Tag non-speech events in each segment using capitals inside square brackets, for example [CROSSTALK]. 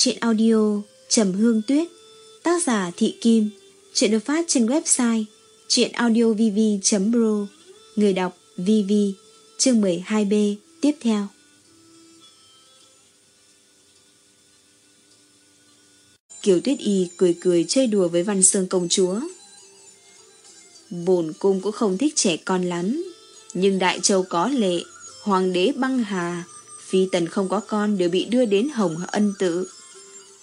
truyện chuyện audio Trầm Hương Tuyết Tác giả Thị Kim Chuyện được phát trên website truyệnaudiovv.pro, Người đọc VV Chương 12B Tiếp theo Kiều Tuyết Y cười cười chơi đùa với Văn Sương công chúa Bồn cung cũng không thích trẻ con lắm Nhưng Đại Châu có lệ Hoàng đế băng hà Phi tần không có con đều bị đưa đến Hồng Ân Tự.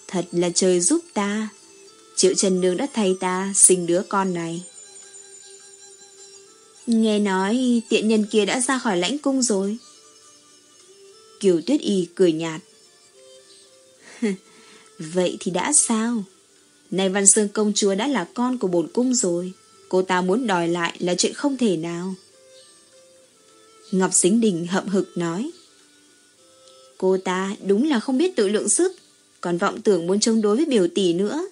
Thật là trời giúp ta. Triệu Trần Nương đã thay ta sinh đứa con này. Nghe nói tiện nhân kia đã ra khỏi lãnh cung rồi. Kiều Tuyết Y cười nhạt. [LAUGHS] Vậy thì đã sao? Này Văn Sương công chúa đã là con của bổn cung rồi. Cô ta muốn đòi lại là chuyện không thể nào. Ngọc Sính Đình hậm hực nói. Cô ta đúng là không biết tự lượng sức, còn vọng tưởng muốn chống đối với biểu tỷ nữa.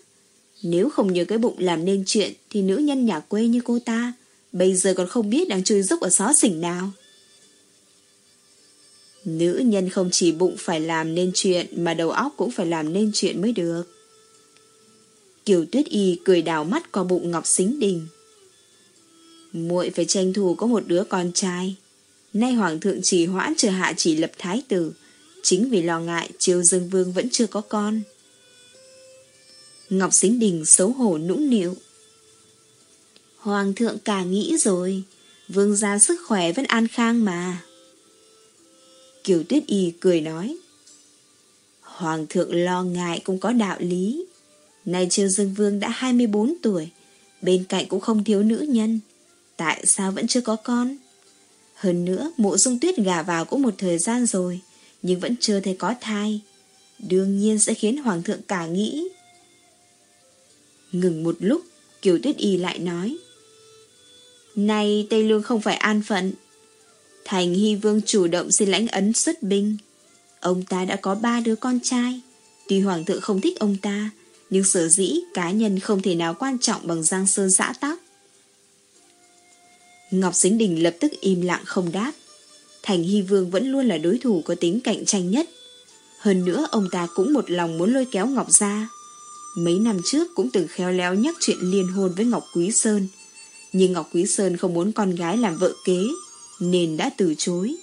Nếu không nhớ cái bụng làm nên chuyện, thì nữ nhân nhà quê như cô ta, bây giờ còn không biết đang chui dốc ở xó xỉnh nào. Nữ nhân không chỉ bụng phải làm nên chuyện, mà đầu óc cũng phải làm nên chuyện mới được. Kiều Tuyết Y cười đào mắt qua bụng Ngọc Xính Đình. muội phải tranh thủ có một đứa con trai. Nay Hoàng thượng chỉ hoãn chờ hạ chỉ lập thái tử chính vì lo ngại Triều Dương Vương vẫn chưa có con. Ngọc Sính Đình xấu hổ nũng nịu. Hoàng thượng cả nghĩ rồi, vương gia sức khỏe vẫn an khang mà. Kiều Tuyết Y cười nói. Hoàng thượng lo ngại cũng có đạo lý. Nay Triều Dương Vương đã 24 tuổi, bên cạnh cũng không thiếu nữ nhân. Tại sao vẫn chưa có con? Hơn nữa, mộ dung tuyết gả vào cũng một thời gian rồi nhưng vẫn chưa thấy có thai. Đương nhiên sẽ khiến Hoàng thượng cả nghĩ. Ngừng một lúc, Kiều Tuyết Y lại nói. Này Tây Lương không phải an phận. Thành Hy Vương chủ động xin lãnh ấn xuất binh. Ông ta đã có ba đứa con trai. Tuy Hoàng thượng không thích ông ta, nhưng sở dĩ cá nhân không thể nào quan trọng bằng Giang Sơn giã tắc. Ngọc Sính Đình lập tức im lặng không đáp. Thành Hy Vương vẫn luôn là đối thủ có tính cạnh tranh nhất. Hơn nữa ông ta cũng một lòng muốn lôi kéo Ngọc ra. Mấy năm trước cũng từng khéo léo nhắc chuyện liên hôn với Ngọc Quý Sơn. Nhưng Ngọc Quý Sơn không muốn con gái làm vợ kế, nên đã từ chối.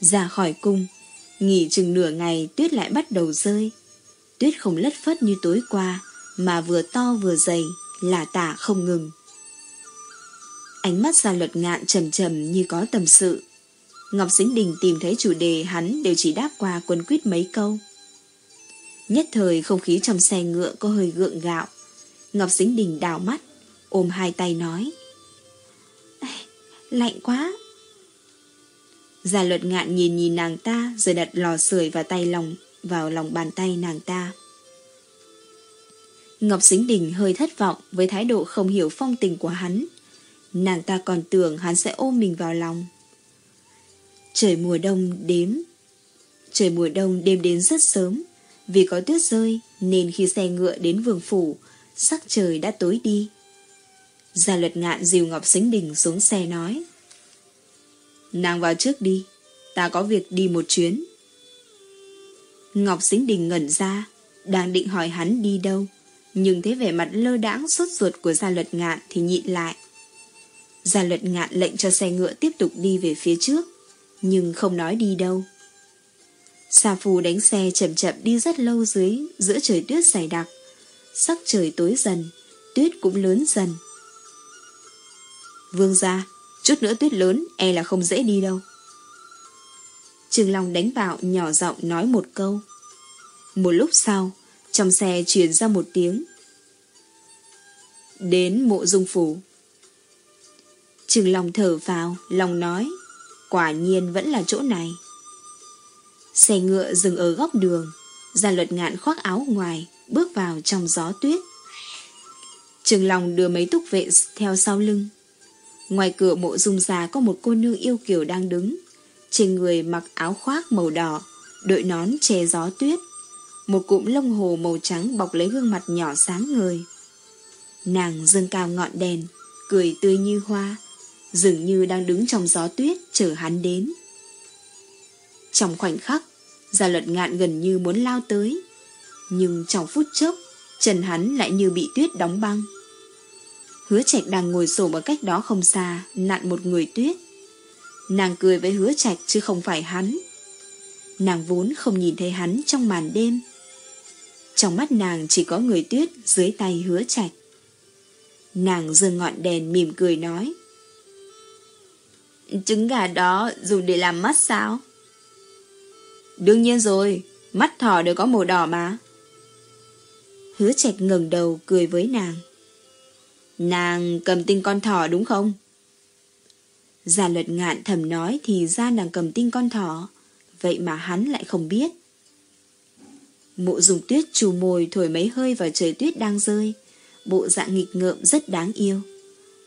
Ra khỏi cung, nghỉ chừng nửa ngày tuyết lại bắt đầu rơi. Tuyết không lất phất như tối qua, mà vừa to vừa dày, là tả không ngừng. Ánh mắt ra luật ngạn trầm trầm như có tâm sự. Ngọc Sính Đình tìm thấy chủ đề hắn đều chỉ đáp qua quân quyết mấy câu. Nhất thời không khí trong xe ngựa có hơi gượng gạo. Ngọc Sính Đình đào mắt, ôm hai tay nói. Lạnh quá. Gia luật ngạn nhìn nhìn nàng ta rồi đặt lò sưởi vào tay lòng vào lòng bàn tay nàng ta. Ngọc Sính Đình hơi thất vọng với thái độ không hiểu phong tình của hắn. Nàng ta còn tưởng hắn sẽ ôm mình vào lòng. Trời mùa đông đếm. Trời mùa đông đêm đến rất sớm. Vì có tuyết rơi nên khi xe ngựa đến vườn phủ, sắc trời đã tối đi. Gia luật ngạn dìu Ngọc Sính Đình xuống xe nói. Nàng vào trước đi, ta có việc đi một chuyến. Ngọc Sính Đình ngẩn ra, đang định hỏi hắn đi đâu, nhưng thấy vẻ mặt lơ đãng sốt ruột của gia luật ngạn thì nhịn lại. Gia luật ngạn lệnh cho xe ngựa tiếp tục đi về phía trước, nhưng không nói đi đâu. Sa phù đánh xe chậm chậm đi rất lâu dưới, giữa trời tuyết dày đặc. Sắc trời tối dần, tuyết cũng lớn dần. Vương ra, chút nữa tuyết lớn, e là không dễ đi đâu. Trường Long đánh vào nhỏ giọng nói một câu. Một lúc sau, trong xe truyền ra một tiếng. Đến mộ dung phủ. Trừng lòng thở vào, lòng nói, quả nhiên vẫn là chỗ này. Xe ngựa dừng ở góc đường, gia luật ngạn khoác áo ngoài, bước vào trong gió tuyết. Trường lòng đưa mấy túc vệ theo sau lưng. Ngoài cửa mộ dung già có một cô nương yêu kiều đang đứng. Trên người mặc áo khoác màu đỏ, đội nón che gió tuyết. Một cụm lông hồ màu trắng bọc lấy gương mặt nhỏ sáng người. Nàng dâng cao ngọn đèn, cười tươi như hoa, dường như đang đứng trong gió tuyết chờ hắn đến. Trong khoảnh khắc, Gia luật ngạn gần như muốn lao tới. Nhưng trong phút chốc, chân hắn lại như bị tuyết đóng băng. Hứa trạch đang ngồi sổ ở cách đó không xa, nặn một người tuyết. Nàng cười với hứa trạch chứ không phải hắn. Nàng vốn không nhìn thấy hắn trong màn đêm. Trong mắt nàng chỉ có người tuyết dưới tay hứa trạch. Nàng giơ ngọn đèn mỉm cười nói. Trứng gà đó dùng để làm mắt sao? Đương nhiên rồi, mắt thỏ đều có màu đỏ mà. Hứa trạch ngẩng đầu cười với nàng. Nàng cầm tinh con thỏ đúng không? già luật ngạn thầm nói thì ra nàng cầm tinh con thỏ, vậy mà hắn lại không biết. Mộ dùng tuyết trù môi thổi mấy hơi vào trời tuyết đang rơi, bộ dạng nghịch ngợm rất đáng yêu.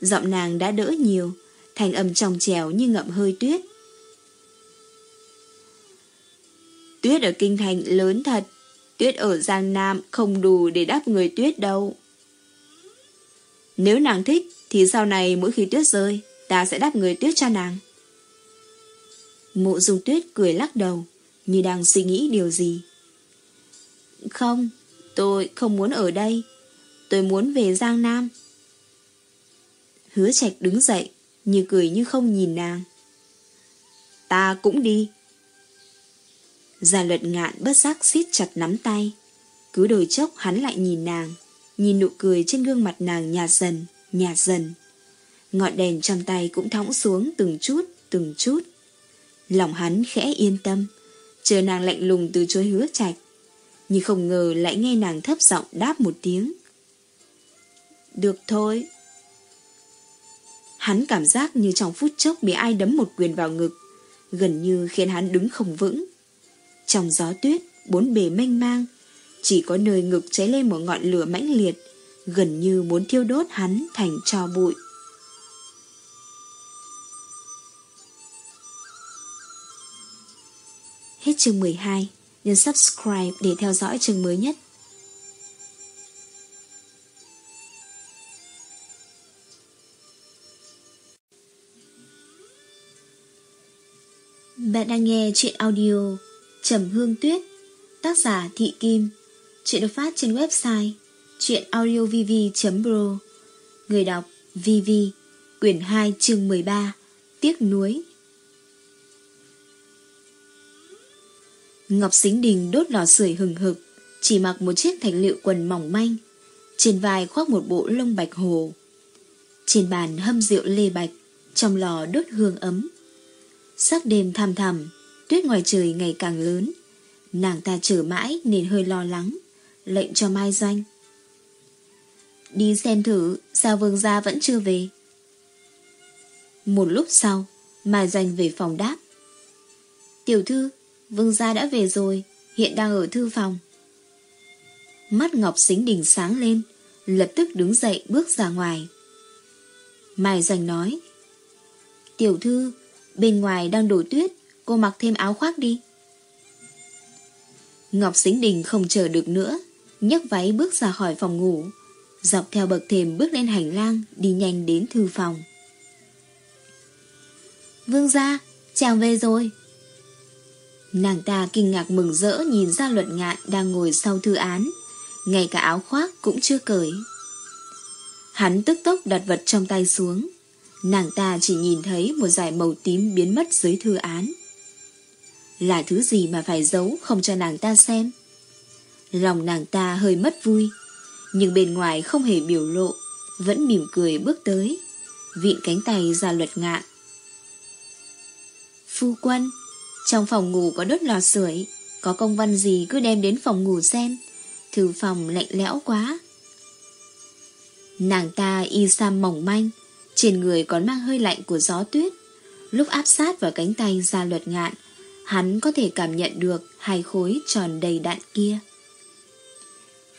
Giọng nàng đã đỡ nhiều, thanh âm trong trèo như ngậm hơi tuyết. Tuyết ở kinh thành lớn thật, tuyết ở Giang Nam không đủ để đáp người tuyết đâu. Nếu nàng thích thì sau này mỗi khi tuyết rơi, ta sẽ đáp người tuyết cho nàng. Mộ dung tuyết cười lắc đầu, như đang suy nghĩ điều gì. Không, tôi không muốn ở đây. Tôi muốn về Giang Nam. Hứa Trạch đứng dậy, như cười như không nhìn nàng. Ta cũng đi. Gia luật ngạn bất giác siết chặt nắm tay. Cứ đôi chốc hắn lại nhìn nàng, nhìn nụ cười trên gương mặt nàng nhạt dần, nhạt dần. Ngọn đèn trong tay cũng thõng xuống từng chút, từng chút. Lòng hắn khẽ yên tâm, chờ nàng lạnh lùng từ chối hứa chạch. Nhưng không ngờ lại nghe nàng thấp giọng đáp một tiếng. Được thôi. Hắn cảm giác như trong phút chốc bị ai đấm một quyền vào ngực, gần như khiến hắn đứng không vững. Trong gió tuyết, bốn bề mênh mang, chỉ có nơi ngực cháy lên một ngọn lửa mãnh liệt, gần như muốn thiêu đốt hắn thành tro bụi. Hết chương 12, nhấn subscribe để theo dõi chương mới nhất. Bạn đang nghe chuyện audio Trầm Hương Tuyết, Tác giả Thị Kim, Chuyện được phát trên website chuyenaudiovv.pro Người đọc VV Quyển 2 chương 13 Tiếc nuối. Ngọc Xính Đình đốt lò sưởi hừng hực, Chỉ mặc một chiếc thành liệu quần mỏng manh, Trên vai khoác một bộ lông bạch hồ. Trên bàn hâm rượu lê bạch, Trong lò đốt hương ấm. Sắc đêm thầm thầm Tuyết ngoài trời ngày càng lớn. Nàng ta chờ mãi nên hơi lo lắng, Lệnh cho Mai Doanh. Đi xem thử, Sao vương gia vẫn chưa về? Một lúc sau, Mai Doanh về phòng đáp. Tiểu thư, Vương gia đã về rồi, Hiện đang ở thư phòng. Mắt Ngọc Xính đỉnh sáng lên, Lập tức đứng dậy bước ra ngoài. Mai Doanh nói, Tiểu thư Bên ngoài đang đổ tuyết, Cô mặc thêm áo khoác đi. Ngọc Xính Đình không chờ được nữa, nhấc váy bước ra khỏi phòng ngủ, Dọc theo bậc thềm bước lên hành lang, Đi nhanh đến thư phòng. Vương gia, Chàng về rồi. Nàng ta kinh ngạc mừng rỡ Nhìn ra luật ngạn đang ngồi sau thư án, Ngay cả áo khoác cũng chưa cởi. Hắn tức tốc đặt vật trong tay xuống Nàng ta chỉ nhìn thấy một dải màu tím biến mất dưới thư án là thứ gì mà phải giấu không cho nàng ta xem. Lòng nàng ta hơi mất vui, nhưng bên ngoài không hề biểu lộ, vẫn mỉm cười bước tới, vịn cánh tay ra luật ngạn. Phu quân, trong phòng ngủ có đốt lò sưởi, có công văn gì cứ đem đến phòng ngủ xem, thư phòng lạnh lẽo quá. Nàng ta y sam mỏng manh, trên người còn mang hơi lạnh của gió tuyết, lúc áp sát vào cánh tay ra luật ngạn, hắn có thể cảm nhận được hai khối tròn đầy đạn kia.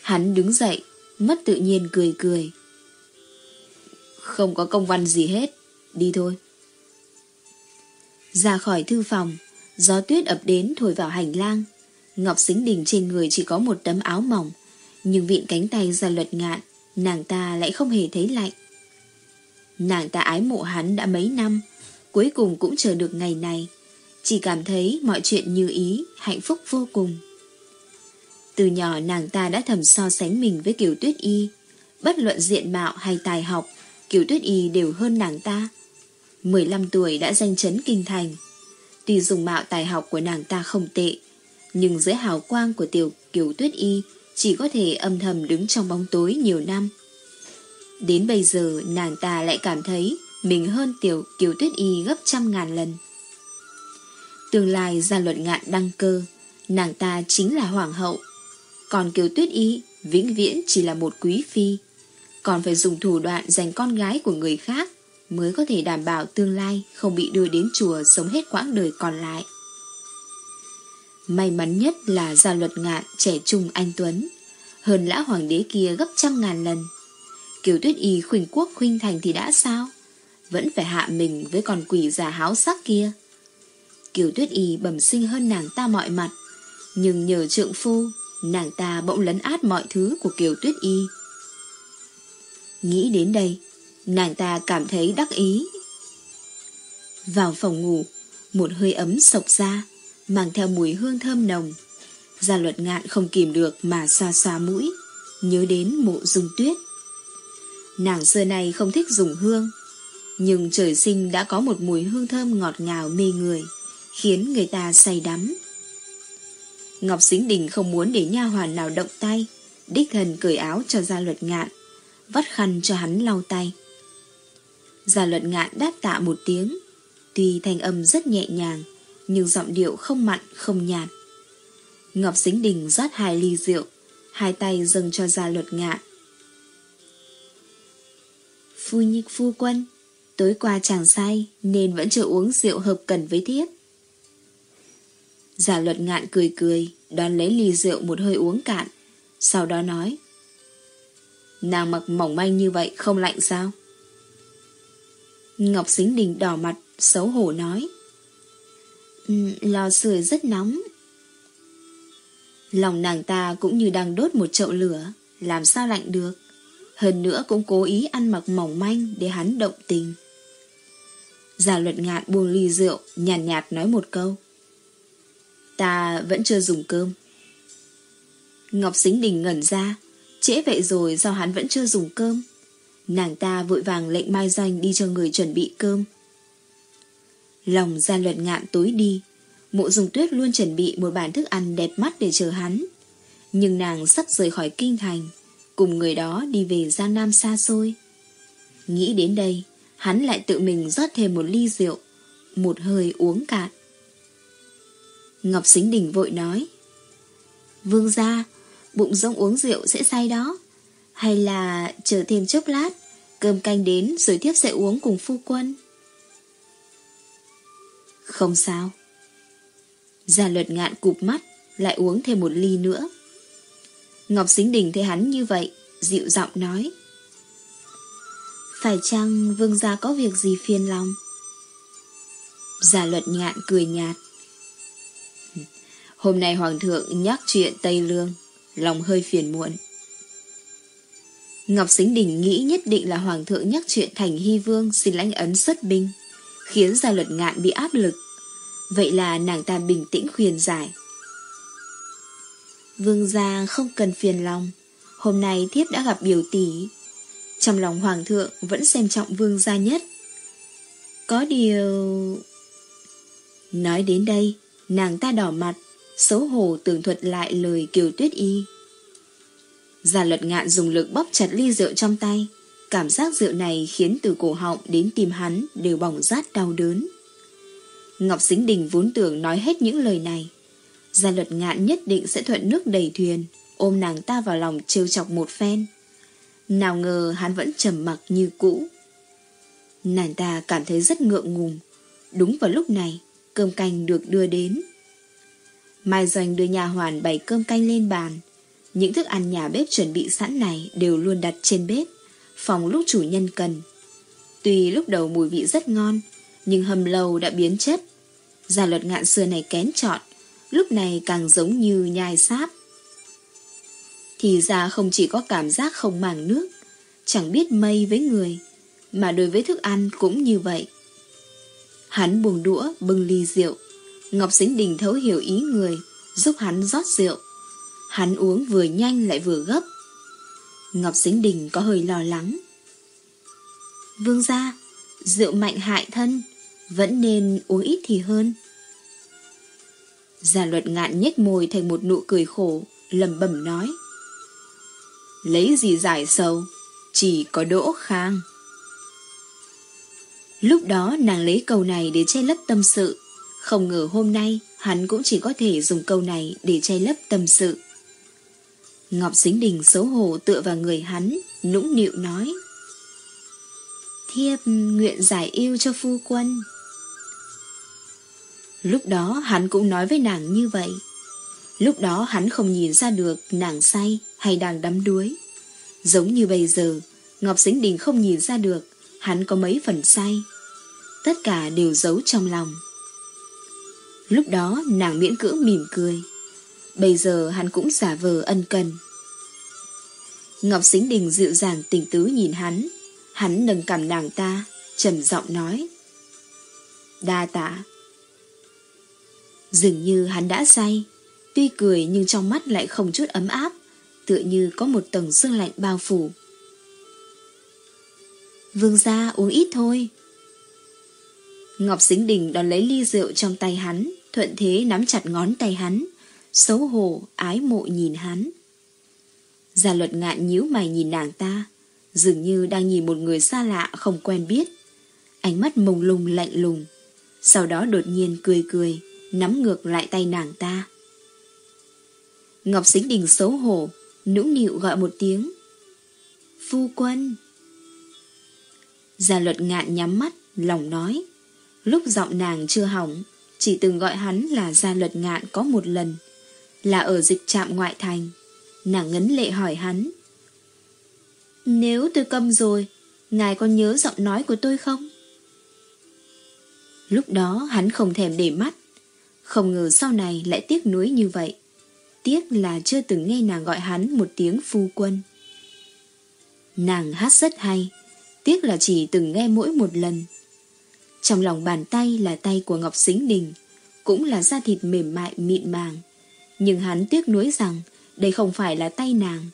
Hắn đứng dậy, mất tự nhiên cười cười. Không có công văn gì hết, đi thôi. Ra khỏi thư phòng, gió tuyết ập đến thổi vào hành lang. Ngọc Xính Đình trên người chỉ có một tấm áo mỏng, nhưng vịn cánh tay ra luật ngạn, nàng ta lại không hề thấy lạnh. Nàng ta ái mộ hắn đã mấy năm, cuối cùng cũng chờ được ngày này, chỉ cảm thấy mọi chuyện như ý, hạnh phúc vô cùng. Từ nhỏ nàng ta đã thầm so sánh mình với Kiều Tuyết Y, bất luận diện mạo hay tài học, Kiều Tuyết Y đều hơn nàng ta. 15 tuổi đã danh chấn kinh thành. Tuy dùng mạo tài học của nàng ta không tệ, nhưng dưới hào quang của tiểu Kiều Tuyết Y chỉ có thể âm thầm đứng trong bóng tối nhiều năm. Đến bây giờ nàng ta lại cảm thấy mình hơn tiểu Kiều Tuyết Y gấp trăm ngàn lần. Tương lai gia luật ngạn đăng cơ, nàng ta chính là hoàng hậu. Còn Kiều Tuyết Y vĩnh viễn chỉ là một quý phi, còn phải dùng thủ đoạn giành con gái của người khác mới có thể đảm bảo tương lai không bị đưa đến chùa sống hết quãng đời còn lại. May mắn nhất là gia luật ngạn trẻ trung anh Tuấn, hơn lã hoàng đế kia gấp trăm ngàn lần. Kiều Tuyết Y khuynh quốc khuynh thành thì đã sao? Vẫn phải hạ mình với con quỷ già háo sắc kia. Kiều Tuyết Y bẩm sinh hơn nàng ta mọi mặt, nhưng nhờ trượng phu, nàng ta bỗng lấn át mọi thứ của Kiều Tuyết Y. Nghĩ đến đây, nàng ta cảm thấy đắc ý. Vào phòng ngủ, một hơi ấm sộc ra, mang theo mùi hương thơm nồng. Gia luật ngạn không kìm được mà xoa xoa mũi, nhớ đến mộ dung tuyết. Nàng xưa này không thích dùng hương, nhưng trời sinh đã có một mùi hương thơm ngọt ngào mê người, khiến người ta say đắm. Ngọc Xính Đình không muốn để nha hoàn nào động tay, đích thần cởi áo cho gia luật ngạn, vắt khăn cho hắn lau tay. Gia luật ngạn đáp tạ một tiếng, tuy thanh âm rất nhẹ nhàng, nhưng giọng điệu không mặn không nhạt. Ngọc Xính Đình rót hai ly rượu, hai tay dâng cho gia luật ngạn. Phu nhịch phu quân, tối qua chàng say nên vẫn chưa uống rượu hợp cần với thiếp. giả luật ngạn cười cười, đón lấy ly rượu một hơi uống cạn, sau đó nói. Nàng mặc mỏng manh như vậy không lạnh sao? Ngọc Xính Đình đỏ mặt, xấu hổ nói. Um, lò sưởi rất nóng. Lòng nàng ta cũng như đang đốt một chậu lửa, làm sao lạnh được. Hơn nữa cũng cố ý ăn mặc mỏng manh để hắn động tình. Già luật ngạn buông ly rượu, nhàn nhạt, nhạt nói một câu. Ta vẫn chưa dùng cơm. Ngọc Xính Đình ngẩn ra, trễ vậy rồi do hắn vẫn chưa dùng cơm. Nàng ta vội vàng lệnh Mai Doanh đi cho người chuẩn bị cơm. Lòng ra luật ngạn tối đi, mộ dùng tuyết luôn chuẩn bị một bàn thức ăn đẹp mắt để chờ hắn. Nhưng nàng sắp rời khỏi kinh thành, cùng người đó đi về Giang Nam xa xôi. Nghĩ đến đây, hắn lại tự mình rót thêm một ly rượu, một hơi uống cạn. Ngọc Xính Đình vội nói, Vương gia, bụng rỗng uống rượu sẽ say đó. Hay là chờ thêm chốc lát, cơm canh đến rồi tiếp sẽ uống cùng phu quân. Không sao. Gia luật ngạn cụp mắt, lại uống thêm một ly nữa. Ngọc Xính Đình thấy hắn như vậy, dịu giọng nói. Phải chăng vương gia có việc gì phiền lòng? Gia luật ngạn cười nhạt. Hôm nay Hoàng thượng nhắc chuyện Tây Lương, lòng hơi phiền muộn. Ngọc Sính Đình nghĩ nhất định là Hoàng thượng nhắc chuyện Thành Hy Vương xin lãnh ấn xuất binh, khiến gia luật ngạn bị áp lực. Vậy là nàng ta bình tĩnh khuyên giải. Vương gia không cần phiền lòng, hôm nay thiếp đã gặp biểu tỷ. Trong lòng Hoàng thượng vẫn xem trọng vương gia nhất. Có điều... Nói đến đây, nàng ta đỏ mặt, xấu hổ tường thuật lại lời Kiều Tuyết Y. già luật ngạn dùng lực bóp chặt ly rượu trong tay. Cảm giác rượu này khiến từ cổ họng đến tim hắn đều bỏng rát đau đớn. Ngọc Sính Đình vốn tưởng nói hết những lời này. Gia luật ngạn nhất định sẽ thuận nước đầy thuyền, ôm nàng ta vào lòng trêu chọc một phen. Nào ngờ hắn vẫn trầm mặc như cũ. Nàng ta cảm thấy rất ngượng ngùng. Đúng vào lúc này, cơm canh được đưa đến. Mai Doanh đưa nhà hoàn bày cơm canh lên bàn, những thức ăn nhà bếp chuẩn bị sẵn này đều luôn đặt trên bếp, phòng lúc chủ nhân cần. Tuy lúc đầu mùi vị rất ngon, nhưng hầm lâu đã biến chất. Gia luật ngạn xưa này kén chọn, lúc này càng giống như nhai sáp. Thì ra không chỉ có cảm giác không màng nước, chẳng biết mây với người, mà đối với thức ăn cũng như vậy. Hắn buông đũa bưng ly rượu, Ngọc Sính Đình thấu hiểu ý người, giúp hắn rót rượu. Hắn uống vừa nhanh lại vừa gấp. Ngọc Sính Đình có hơi lo lắng. Vương gia, rượu mạnh hại thân, vẫn nên uống ít thì hơn. Gia luật ngạn nhếch môi thành một nụ cười khổ, lầm bẩm nói. Lấy gì giải sầu, chỉ có đỗ khang. Lúc đó nàng lấy câu này để che lấp tâm sự, không ngờ hôm nay hắn cũng chỉ có thể dùng câu này để che lấp tâm sự. Ngọc xính Đình xấu hổ tựa vào người hắn, nũng nịu nói. Thiếp nguyện giải yêu cho phu quân. Lúc đó hắn cũng nói với nàng như vậy. Lúc đó hắn không nhìn ra được nàng say hay đang đắm đuối. Giống như bây giờ, Ngọc Sính Đình không nhìn ra được hắn có mấy phần say. Tất cả đều giấu trong lòng. Lúc đó nàng miễn cưỡng mỉm cười. Bây giờ hắn cũng giả vờ ân cần. Ngọc Sính Đình dịu dàng tình tứ nhìn hắn. Hắn nâng cầm nàng ta, trầm giọng nói. Đa tạ. Dường như hắn đã say, tuy cười nhưng trong mắt lại không chút ấm áp, tựa như có một tầng sương lạnh bao phủ. Vương gia uống ít thôi. Ngọc Sính Đình đón lấy ly rượu trong tay hắn, thuận thế nắm chặt ngón tay hắn, xấu hổ, ái mộ nhìn hắn. Gia luật ngạn nhíu mày nhìn nàng ta, dường như đang nhìn một người xa lạ không quen biết. Ánh mắt mông lung lạnh lùng, sau đó đột nhiên cười cười, nắm ngược lại tay nàng ta. Ngọc Sính Đình xấu hổ, nũng nịu gọi một tiếng. Phu quân. Gia luật ngạn nhắm mắt, lòng nói. Lúc giọng nàng chưa hỏng, chỉ từng gọi hắn là gia luật ngạn có một lần, là ở dịch trạm ngoại thành. Nàng ngấn lệ hỏi hắn. Nếu tôi câm rồi, ngài có nhớ giọng nói của tôi không? Lúc đó hắn không thèm để mắt, không ngờ sau này lại tiếc nuối như vậy. Tiếc là chưa từng nghe nàng gọi hắn một tiếng phu quân. Nàng hát rất hay, tiếc là chỉ từng nghe mỗi một lần. Trong lòng bàn tay là tay của Ngọc xính Đình, cũng là da thịt mềm mại mịn màng. Nhưng hắn tiếc nuối rằng đây không phải là tay nàng.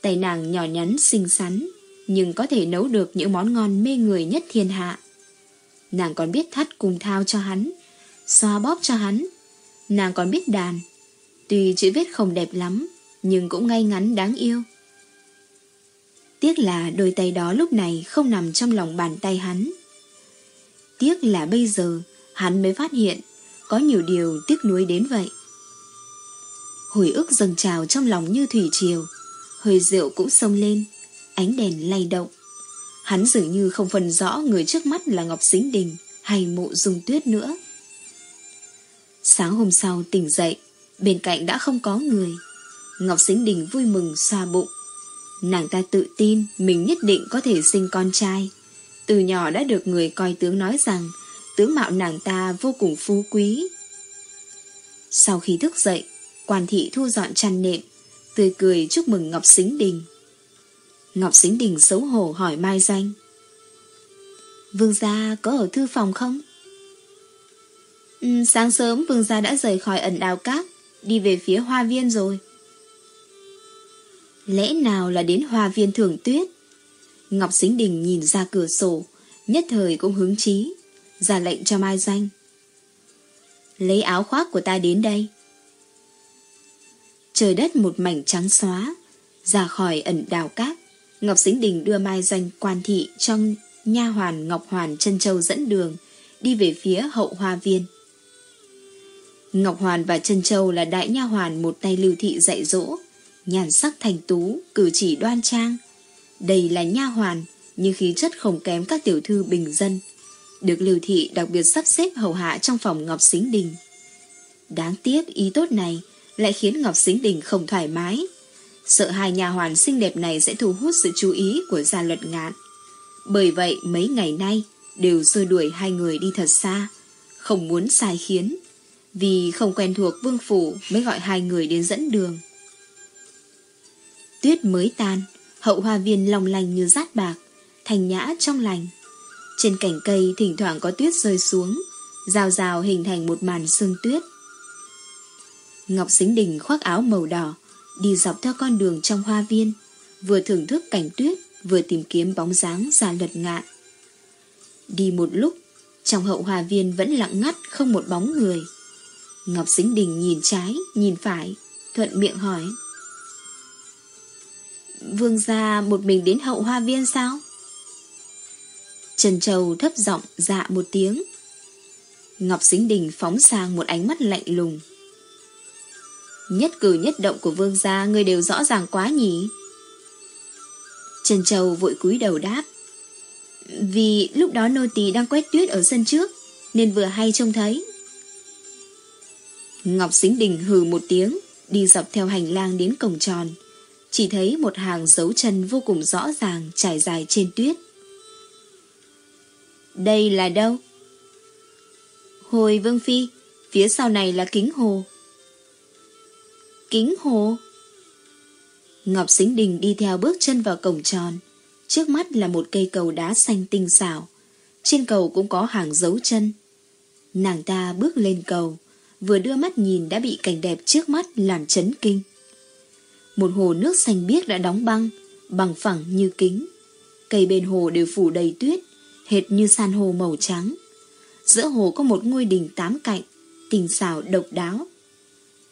Tay nàng nhỏ nhắn xinh xắn, nhưng có thể nấu được những món ngon mê người nhất thiên hạ. Nàng còn biết thắt cùng thao cho hắn, xoa bóp cho hắn. Nàng còn biết đàn. Tuy chữ viết không đẹp lắm, nhưng cũng ngay ngắn đáng yêu. Tiếc là đôi tay đó lúc này không nằm trong lòng bàn tay hắn. Tiếc là bây giờ hắn mới phát hiện có nhiều điều tiếc nuối đến vậy. Hồi ức dâng trào trong lòng như thủy triều, hơi rượu cũng sông lên, ánh đèn lay động. Hắn dường như không phân rõ người trước mắt là Ngọc Sính Đình hay mộ dung tuyết nữa. Sáng hôm sau tỉnh dậy, bên cạnh đã không có người. Ngọc Sính Đình vui mừng xoa bụng. Nàng ta tự tin mình nhất định có thể sinh con trai. Từ nhỏ đã được người coi tướng nói rằng tướng mạo nàng ta vô cùng phú quý. Sau khi thức dậy, quan thị thu dọn chăn nệm, tươi cười chúc mừng Ngọc Sính Đình. Ngọc Sính Đình xấu hổ hỏi Mai Danh. Vương gia có ở thư phòng không? Ừ, sáng sớm vương gia đã rời khỏi ẩn đào cát, đi về phía hoa viên rồi. Lẽ nào là đến hoa viên thưởng tuyết? Ngọc Sính Đình nhìn ra cửa sổ, nhất thời cũng hứng chí, ra lệnh cho Mai Danh. Lấy áo khoác của ta đến đây. Trời đất một mảnh trắng xóa, ra khỏi ẩn đào cát, Ngọc Sính Đình đưa Mai Danh quan thị trong nha hoàn Ngọc Hoàn chân Châu dẫn đường, đi về phía hậu hoa viên. Ngọc Hoàn và Trân Châu là đại nha hoàn một tay lưu thị dạy dỗ, nhàn sắc thành tú, cử chỉ đoan trang. Đây là nha hoàn, nhưng khí chất không kém các tiểu thư bình dân. Được lưu thị đặc biệt sắp xếp hầu hạ trong phòng Ngọc Xính Đình. Đáng tiếc ý tốt này lại khiến Ngọc Xính Đình không thoải mái. Sợ hai nhà hoàn xinh đẹp này sẽ thu hút sự chú ý của gia luật ngạn. Bởi vậy mấy ngày nay đều rơi đuổi hai người đi thật xa, không muốn sai khiến. Vì không quen thuộc vương phủ mới gọi hai người đến dẫn đường. Tuyết mới tan, hậu hoa viên long lành như rát bạc, thành nhã trong lành. Trên cành cây thỉnh thoảng có tuyết rơi xuống, rào rào hình thành một màn sương tuyết. Ngọc Xính Đình khoác áo màu đỏ, đi dọc theo con đường trong hoa viên, vừa thưởng thức cảnh tuyết, vừa tìm kiếm bóng dáng ra lật ngạn. Đi một lúc, trong hậu hoa viên vẫn lặng ngắt không một bóng người. Ngọc Xính Đình nhìn trái, nhìn phải, thuận miệng hỏi. Vương gia một mình đến hậu hoa viên sao? Trần Châu thấp giọng dạ một tiếng. Ngọc Xính Đình phóng sang một ánh mắt lạnh lùng. Nhất cử nhất động của vương gia người đều rõ ràng quá nhỉ? Trần Châu vội cúi đầu đáp. Vì lúc đó nô tỳ đang quét tuyết ở sân trước, nên vừa hay trông thấy. Ngọc Sính Đình hừ một tiếng, đi dọc theo hành lang đến cổng tròn. Chỉ thấy một hàng dấu chân vô cùng rõ ràng trải dài trên tuyết. Đây là đâu? Hồi Vương Phi, phía sau này là kính hồ. Kính hồ? Ngọc Sính Đình đi theo bước chân vào cổng tròn. Trước mắt là một cây cầu đá xanh tinh xảo. Trên cầu cũng có hàng dấu chân. Nàng ta bước lên cầu, vừa đưa mắt nhìn đã bị cảnh đẹp trước mắt làm chấn kinh. Một hồ nước xanh biếc đã đóng băng, bằng phẳng như kính. Cây bên hồ đều phủ đầy tuyết, hệt như san hô màu trắng. Giữa hồ có một ngôi đình tám cạnh, tình xảo độc đáo.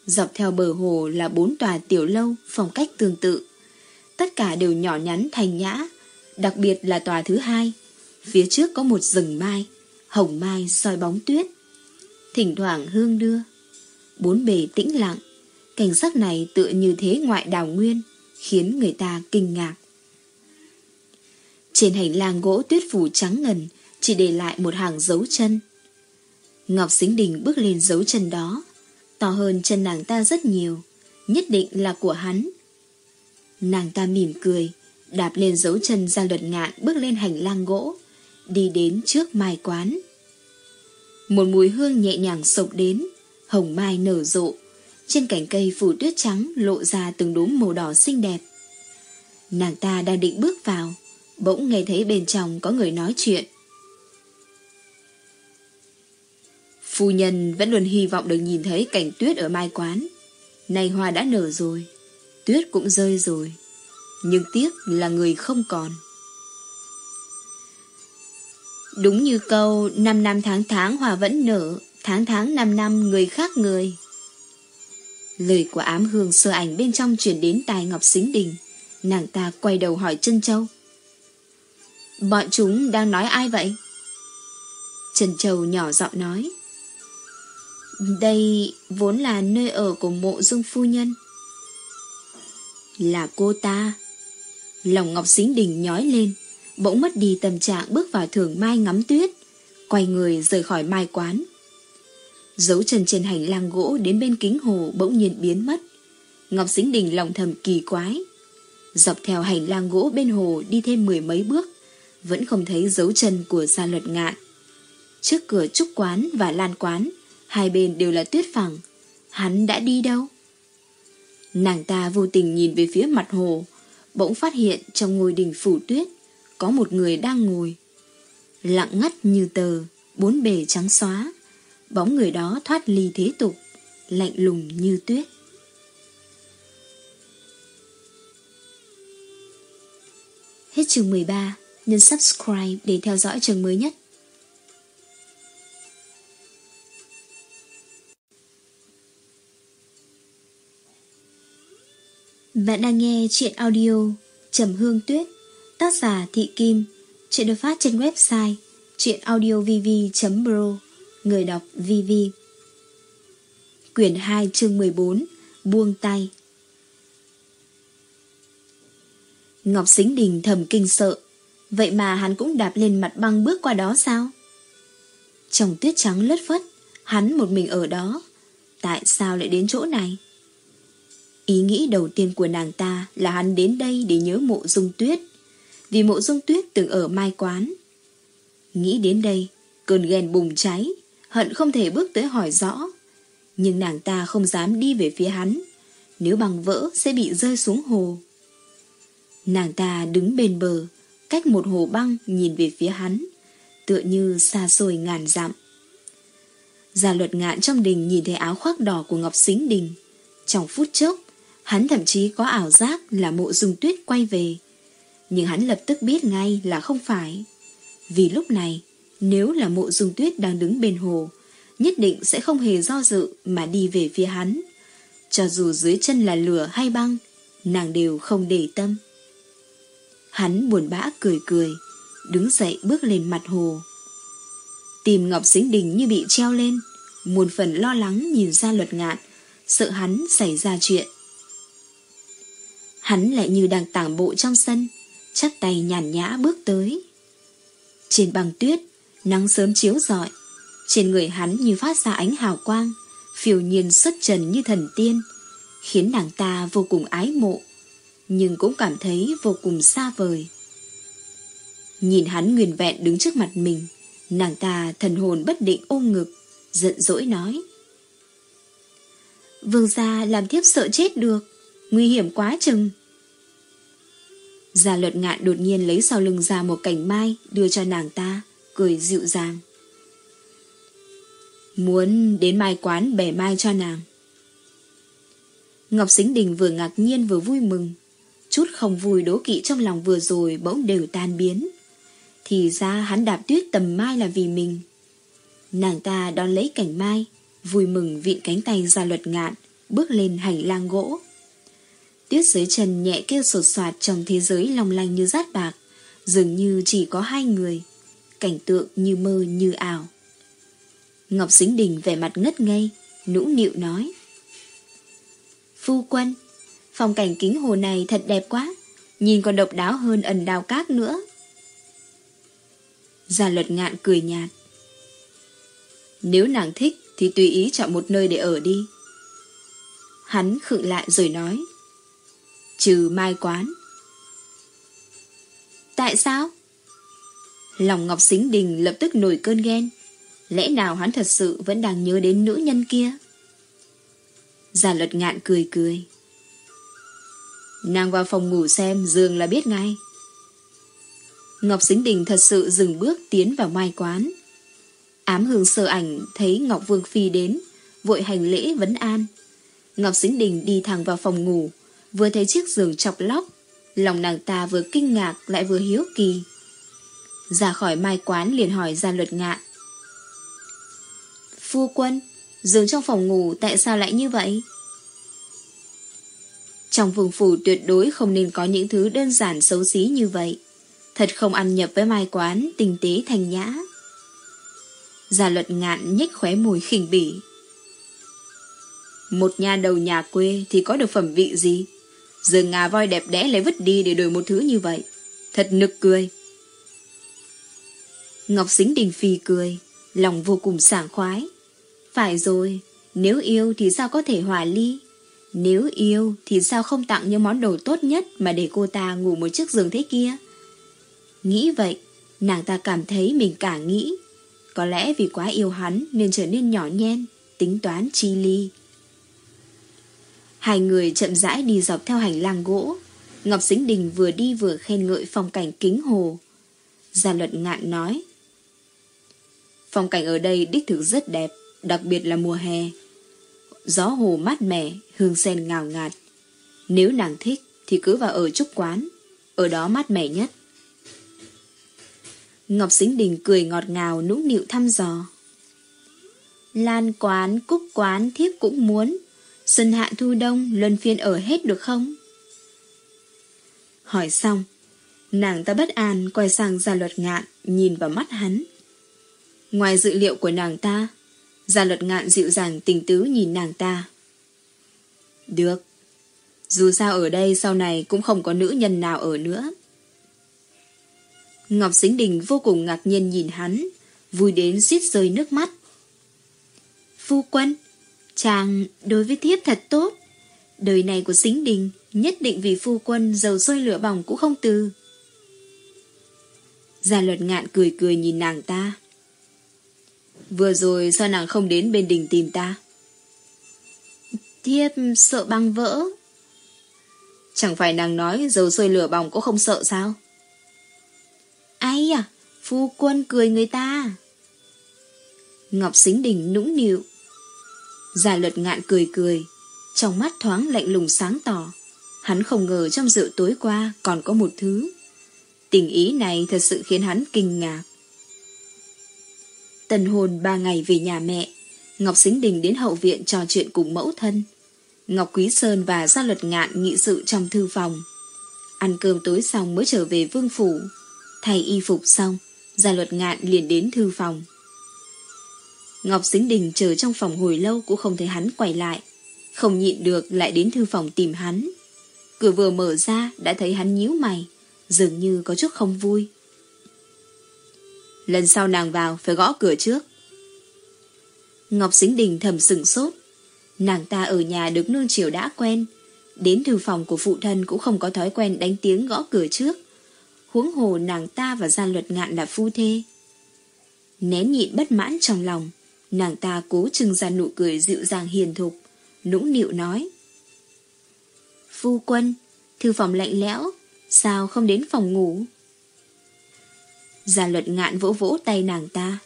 Dọc theo bờ hồ là bốn tòa tiểu lâu phong cách tương tự. Tất cả đều nhỏ nhắn thành nhã, đặc biệt là tòa thứ hai. Phía trước có một rừng mai, hồng mai soi bóng tuyết. Thỉnh thoảng hương đưa. Bốn bề tĩnh lặng, cảnh sắc này tựa như thế ngoại đào nguyên, khiến người ta kinh ngạc. Trên hành lang gỗ tuyết phủ trắng ngần, chỉ để lại một hàng dấu chân. Ngọc Xính Đình bước lên dấu chân đó, to hơn chân nàng ta rất nhiều, nhất định là của hắn. Nàng ta mỉm cười, đạp lên dấu chân ra luật ngạn bước lên hành lang gỗ, đi đến trước mai quán. Một mùi hương nhẹ nhàng sộc đến, hồng mai nở rộ, trên cành cây phủ tuyết trắng lộ ra từng đốm màu đỏ xinh đẹp. Nàng ta đang định bước vào, bỗng nghe thấy bên trong có người nói chuyện. Phu nhân vẫn luôn hy vọng được nhìn thấy cảnh tuyết ở mai quán. Nay hoa đã nở rồi, tuyết cũng rơi rồi. Nhưng tiếc là người không còn. Đúng như câu năm năm tháng tháng hòa vẫn nở, tháng tháng năm năm người khác người. Lời của ám hương sơ ảnh bên trong chuyển đến tài Ngọc Xính Đình. Nàng ta quay đầu hỏi Trân Châu. Bọn chúng đang nói ai vậy? Trần Châu nhỏ giọng nói. Đây vốn là nơi ở của mộ dung phu nhân. Là cô ta. Lòng Ngọc Xính Đình nhói lên, bỗng mất đi tâm trạng bước vào thường mai ngắm tuyết, quay người rời khỏi mai quán. Dấu chân trên hành lang gỗ đến bên kính hồ bỗng nhiên biến mất. Ngọc sính Đình lòng thầm kỳ quái. Dọc theo hành lang gỗ bên hồ đi thêm mười mấy bước, vẫn không thấy dấu chân của gia luật ngạn. Trước cửa trúc quán và lan quán, hai bên đều là tuyết phẳng. Hắn đã đi đâu? Nàng ta vô tình nhìn về phía mặt hồ, bỗng phát hiện trong ngôi đình phủ tuyết có một người đang ngồi. Lặng ngắt như tờ, bốn bề trắng xóa. Bóng người đó thoát ly thế tục, lạnh lùng như tuyết. Hết chương 13, nhấn subscribe để theo dõi chương mới nhất. Bạn đang nghe chuyện audio Trầm Hương Tuyết Tác giả Thị Kim Chuyện được phát trên website chuyenaudiovv.pro Người đọc VV Quyển 2 chương 14 Buông tay Ngọc Sính Đình thầm kinh sợ Vậy mà hắn cũng đạp lên mặt băng bước qua đó sao? Trong tuyết trắng lất phất, Hắn một mình ở đó Tại sao lại đến chỗ này? Ý nghĩ đầu tiên của nàng ta là hắn đến đây để nhớ mộ dung tuyết. Vì mộ dung tuyết từng ở mai quán. Nghĩ đến đây, cơn ghen bùng cháy, hận không thể bước tới hỏi rõ. Nhưng nàng ta không dám đi về phía hắn. Nếu bằng vỡ sẽ bị rơi xuống hồ. Nàng ta đứng bên bờ, cách một hồ băng nhìn về phía hắn, tựa như xa xôi ngàn dặm. Gia luật ngạn trong đình nhìn thấy áo khoác đỏ của Ngọc Xính Đình. Trong phút chốc, hắn thậm chí có ảo giác là mộ dung tuyết quay về. Nhưng hắn lập tức biết ngay là không phải. Vì lúc này, nếu là mộ dung tuyết đang đứng bên hồ, nhất định sẽ không hề do dự mà đi về phía hắn. Cho dù dưới chân là lửa hay băng, nàng đều không để tâm. Hắn buồn bã cười cười, đứng dậy bước lên mặt hồ. Tìm Ngọc Xính Đình như bị treo lên, muôn phần lo lắng nhìn ra luật ngạn, sợ hắn xảy ra chuyện. Hắn lại như đang tảng bộ trong sân, chắc tay nhàn nhã bước tới. Trên băng tuyết, nắng sớm chiếu rọi, trên người hắn như phát ra ánh hào quang, phiêu nhiên xuất trần như thần tiên, khiến nàng ta vô cùng ái mộ, nhưng cũng cảm thấy vô cùng xa vời. Nhìn hắn nguyên vẹn đứng trước mặt mình, nàng ta thần hồn bất định ôm ngực, giận dỗi nói. Vương gia làm thiếp sợ chết được, nguy hiểm quá chừng. Gia luật ngạn đột nhiên lấy sau lưng ra một cảnh mai đưa cho nàng ta, cười dịu dàng. Muốn đến mai quán bẻ mai cho nàng. Ngọc Sính Đình vừa ngạc nhiên vừa vui mừng. Chút không vui đố kỵ trong lòng vừa rồi bỗng đều tan biến. Thì ra hắn đạp tuyết tầm mai là vì mình. Nàng ta đón lấy cảnh mai, vui mừng vịn cánh tay ra luật ngạn, bước lên hành lang gỗ. Tuyết dưới chân nhẹ kêu sột soạt trong thế giới long lanh như rát bạc, dường như chỉ có hai người, cảnh tượng như mơ như ảo. Ngọc Dính Đình vẻ mặt ngất ngây, nũng nịu nói. Phu quân, phong cảnh kính hồ này thật đẹp quá, nhìn còn độc đáo hơn ẩn đào cát nữa. Gia luật ngạn cười nhạt. Nếu nàng thích thì tùy ý chọn một nơi để ở đi. Hắn khựng lại rồi nói. Trừ mai quán. Tại sao? Lòng Ngọc Xính Đình lập tức nổi cơn ghen. Lẽ nào hắn thật sự vẫn đang nhớ đến nữ nhân kia? Giả luật ngạn cười cười. Nàng vào phòng ngủ xem giường là biết ngay. Ngọc Xính Đình thật sự dừng bước tiến vào mai quán. Ám hương sơ ảnh thấy Ngọc Vương Phi đến, vội hành lễ vấn an. Ngọc Xính Đình đi thẳng vào phòng ngủ, vừa thấy chiếc giường chọc lóc. Lòng nàng ta vừa kinh ngạc lại vừa hiếu kỳ. Ra khỏi mai quán liền hỏi ra luật ngạn. Phu quân, giường trong phòng ngủ tại sao lại như vậy? Trong vùng phủ tuyệt đối không nên có những thứ đơn giản xấu xí như vậy. Thật không ăn nhập với mai quán, tinh tế thành nhã. Gia luật ngạn nhếch khóe mùi khỉnh bỉ. Một nhà đầu nhà quê thì có được phẩm vị gì? Giờ ngà voi đẹp đẽ lại vứt đi để đổi một thứ như vậy. Thật nực cười. Ngọc Xính Đình Phi cười, lòng vô cùng sảng khoái. Phải rồi, nếu yêu thì sao có thể hòa ly? Nếu yêu thì sao không tặng những món đồ tốt nhất mà để cô ta ngủ một chiếc giường thế kia? Nghĩ vậy, nàng ta cảm thấy mình cả nghĩ. Có lẽ vì quá yêu hắn nên trở nên nhỏ nhen, tính toán chi ly. Hai người chậm rãi đi dọc theo hành lang gỗ. Ngọc Sính Đình vừa đi vừa khen ngợi phong cảnh kính hồ. Gia luật ngạn nói. Phong cảnh ở đây đích thực rất đẹp, đặc biệt là mùa hè. Gió hồ mát mẻ, hương sen ngào ngạt. Nếu nàng thích thì cứ vào ở trúc quán, ở đó mát mẻ nhất. Ngọc Sính Đình cười ngọt ngào nũng nịu thăm dò. Lan quán, cúc quán thiếp cũng muốn. Xuân hạ thu đông luân phiên ở hết được không? Hỏi xong, nàng ta bất an quay sang gia luật ngạn nhìn vào mắt hắn. Ngoài dự liệu của nàng ta, gia luật ngạn dịu dàng tình tứ nhìn nàng ta. Được, dù sao ở đây sau này cũng không có nữ nhân nào ở nữa. Ngọc Sính Đình vô cùng ngạc nhiên nhìn hắn, vui đến xiết rơi nước mắt. Phu quân, chàng đối với thiếp thật tốt. Đời này của xính Đình nhất định vì phu quân dầu sôi lửa bỏng cũng không từ. Gia luật ngạn cười cười nhìn nàng ta. Vừa rồi sao nàng không đến bên đình tìm ta? Thiếp sợ băng vỡ. Chẳng phải nàng nói dầu sôi lửa bỏng cũng không sợ sao? Ai à, phu quân cười người ta. Ngọc Xính Đình nũng nịu. Gia luật ngạn cười cười, trong mắt thoáng lạnh lùng sáng tỏ. Hắn không ngờ trong rượu tối qua còn có một thứ. Tình ý này thật sự khiến hắn kinh ngạc. Tần hồn ba ngày về nhà mẹ, Ngọc Xính Đình đến hậu viện trò chuyện cùng mẫu thân. Ngọc Quý Sơn và Gia Luật Ngạn nghị sự trong thư phòng. Ăn cơm tối xong mới trở về vương phủ. Thay y phục xong, Gia Luật Ngạn liền đến thư phòng. Ngọc Xính Đình chờ trong phòng hồi lâu cũng không thấy hắn quay lại. Không nhịn được lại đến thư phòng tìm hắn. Cửa vừa mở ra đã thấy hắn nhíu mày, dường như có chút không vui. Lần sau nàng vào phải gõ cửa trước. Ngọc Xính Đình thầm sừng sốt. Nàng ta ở nhà được nương chiều đã quen. Đến thư phòng của phụ thân cũng không có thói quen đánh tiếng gõ cửa trước. Huống hồ nàng ta và gia luật ngạn là phu thê. Nén nhịn bất mãn trong lòng, nàng ta cố trưng ra nụ cười dịu dàng hiền thục, nũng nịu nói. Phu quân, thư phòng lạnh lẽo, sao không đến phòng ngủ? Gia luật ngạn vỗ vỗ tay nàng ta.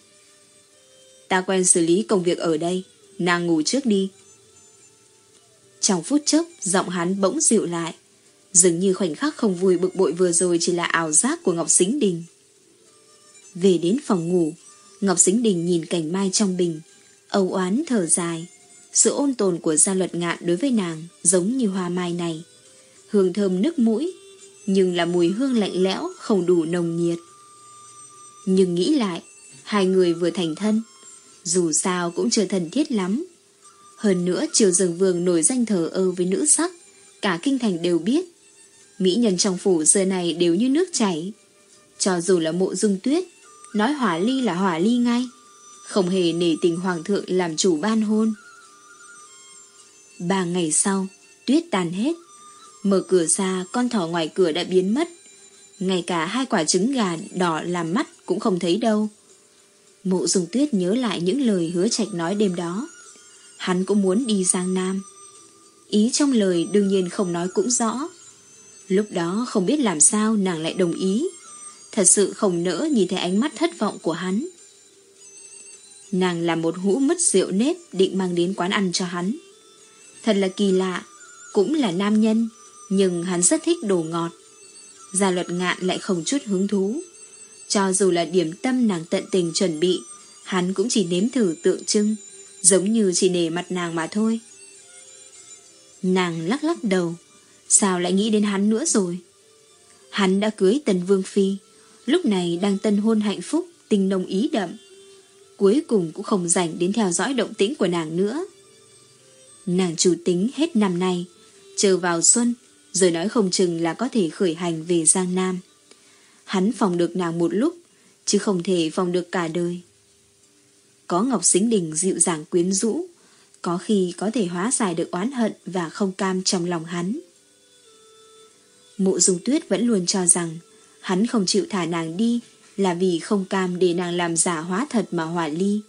Ta quen xử lý công việc ở đây, nàng ngủ trước đi. Trong phút chốc, giọng hắn bỗng dịu lại. Dường như khoảnh khắc không vui bực bội vừa rồi chỉ là ảo giác của Ngọc Xính Đình. Về đến phòng ngủ, Ngọc Xính Đình nhìn cảnh mai trong bình, âu oán thở dài. Sự ôn tồn của gia luật ngạn đối với nàng giống như hoa mai này. Hương thơm nước mũi, nhưng là mùi hương lạnh lẽo không đủ nồng nhiệt. Nhưng nghĩ lại, hai người vừa thành thân, dù sao cũng chưa thân thiết lắm. Hơn nữa Triều Dương Vương nổi danh thờ ơ với nữ sắc, cả kinh thành đều biết. Mỹ nhân trong phủ giờ này đều như nước chảy. Cho dù là mộ dung tuyết, nói hỏa ly là hỏa ly ngay, không hề nể tình hoàng thượng làm chủ ban hôn. Ba ngày sau, tuyết tàn hết. Mở cửa ra, con thỏ ngoài cửa đã biến mất. Ngay cả hai quả trứng gà đỏ làm mắt cũng không thấy đâu. Mộ dùng tuyết nhớ lại những lời hứa trạch nói đêm đó. Hắn cũng muốn đi Giang Nam. Ý trong lời đương nhiên không nói cũng rõ. Lúc đó không biết làm sao nàng lại đồng ý. Thật sự không nỡ nhìn thấy ánh mắt thất vọng của hắn. Nàng làm một hũ mất rượu nếp định mang đến quán ăn cho hắn. Thật là kỳ lạ, cũng là nam nhân, nhưng hắn rất thích đồ ngọt. Gia luật ngạn lại không chút hứng thú. Cho dù là điểm tâm nàng tận tình chuẩn bị, hắn cũng chỉ nếm thử tượng trưng, giống như chỉ nể mặt nàng mà thôi. Nàng lắc lắc đầu, sao lại nghĩ đến hắn nữa rồi? Hắn đã cưới tần vương phi, lúc này đang tân hôn hạnh phúc, tình nồng ý đậm. Cuối cùng cũng không rảnh đến theo dõi động tĩnh của nàng nữa. Nàng chủ tính hết năm nay, chờ vào xuân, rồi nói không chừng là có thể khởi hành về Giang Nam. Hắn phòng được nàng một lúc, chứ không thể phòng được cả đời. Có Ngọc Xính Đình dịu dàng quyến rũ, có khi có thể hóa giải được oán hận và không cam trong lòng hắn. Mộ dung tuyết vẫn luôn cho rằng hắn không chịu thả nàng đi là vì không cam để nàng làm giả hóa thật mà hỏa ly.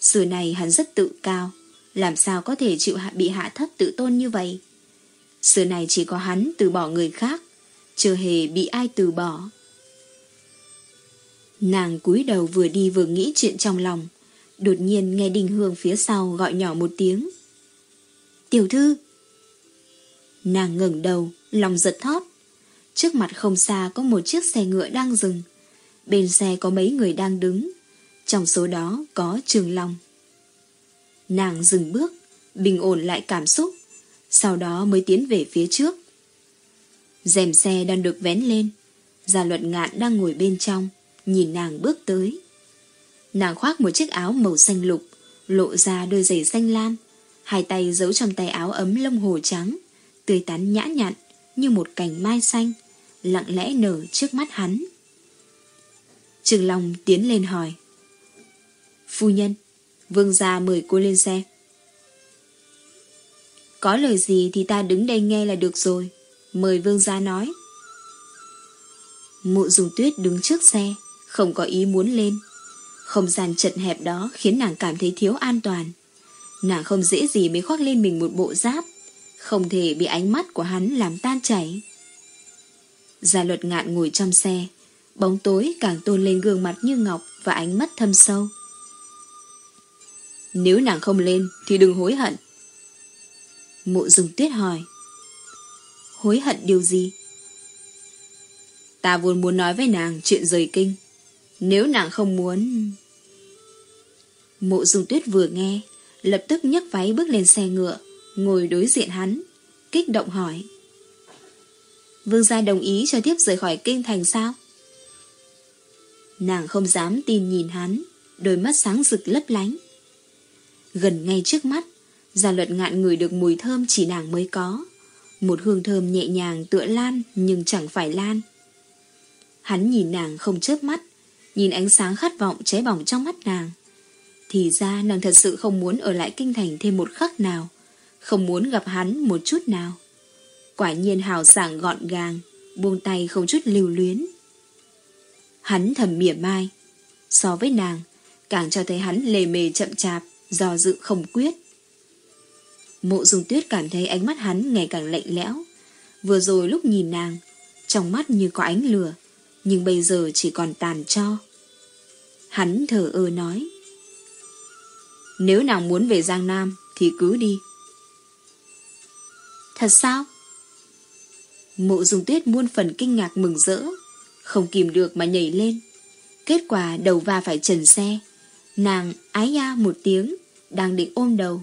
Xưa này hắn rất tự cao, làm sao có thể chịu hạ bị hạ thấp tự tôn như vậy. Xưa này chỉ có hắn từ bỏ người khác, chưa hề bị ai từ bỏ. Nàng cúi đầu vừa đi vừa nghĩ chuyện trong lòng, đột nhiên nghe Đình Hương phía sau gọi nhỏ một tiếng. Tiểu thư! Nàng ngẩng đầu, lòng giật thót. Trước mặt không xa có một chiếc xe ngựa đang dừng. Bên xe có mấy người đang đứng. Trong số đó có Trường Long. Nàng dừng bước, bình ổn lại cảm xúc, sau đó mới tiến về phía trước. Dèm xe đang được vén lên, Gia luật ngạn đang ngồi bên trong, nhìn nàng bước tới. Nàng khoác một chiếc áo màu xanh lục, lộ ra đôi giày xanh lam, hai tay giấu trong tay áo ấm lông hồ trắng, tươi tắn nhã nhặn như một cành mai xanh, lặng lẽ nở trước mắt hắn. Trường Long tiến lên hỏi. Phu nhân, vương gia mời cô lên xe. Có lời gì thì ta đứng đây nghe là được rồi. Mời vương gia nói. Mụ dùng tuyết đứng trước xe, không có ý muốn lên. Không gian chật hẹp đó khiến nàng cảm thấy thiếu an toàn. Nàng không dễ gì mới khoác lên mình một bộ giáp, không thể bị ánh mắt của hắn làm tan chảy. Gia luật ngạn ngồi trong xe, bóng tối càng tôn lên gương mặt như ngọc và ánh mắt thâm sâu. Nếu nàng không lên thì đừng hối hận. Mộ dùng tuyết hỏi. Hối hận điều gì? Ta vốn muốn nói với nàng chuyện rời kinh. Nếu nàng không muốn... Mộ dùng tuyết vừa nghe, lập tức nhấc váy bước lên xe ngựa, ngồi đối diện hắn, kích động hỏi. Vương gia đồng ý cho tiếp rời khỏi kinh thành sao? Nàng không dám tin nhìn hắn, đôi mắt sáng rực lấp lánh. Gần ngay trước mắt, gia luật ngạn ngửi được mùi thơm chỉ nàng mới có. Một hương thơm nhẹ nhàng tựa lan nhưng chẳng phải lan. Hắn nhìn nàng không chớp mắt, nhìn ánh sáng khát vọng cháy bỏng trong mắt nàng. Thì ra nàng thật sự không muốn ở lại kinh thành thêm một khắc nào, không muốn gặp hắn một chút nào. Quả nhiên hào sảng gọn gàng, buông tay không chút lưu luyến. Hắn thầm mỉa mai, so với nàng, càng cho thấy hắn lề mề chậm chạp, do dự không quyết. Mộ dùng tuyết cảm thấy ánh mắt hắn ngày càng lạnh lẽo. Vừa rồi lúc nhìn nàng, trong mắt như có ánh lửa, nhưng bây giờ chỉ còn tàn cho. Hắn thở ơ nói. Nếu nàng muốn về Giang Nam thì cứ đi. Thật sao? Mộ dung tuyết muôn phần kinh ngạc mừng rỡ, không kìm được mà nhảy lên. Kết quả đầu va phải trần xe. Nàng ái ya một tiếng, đang định ôm đầu.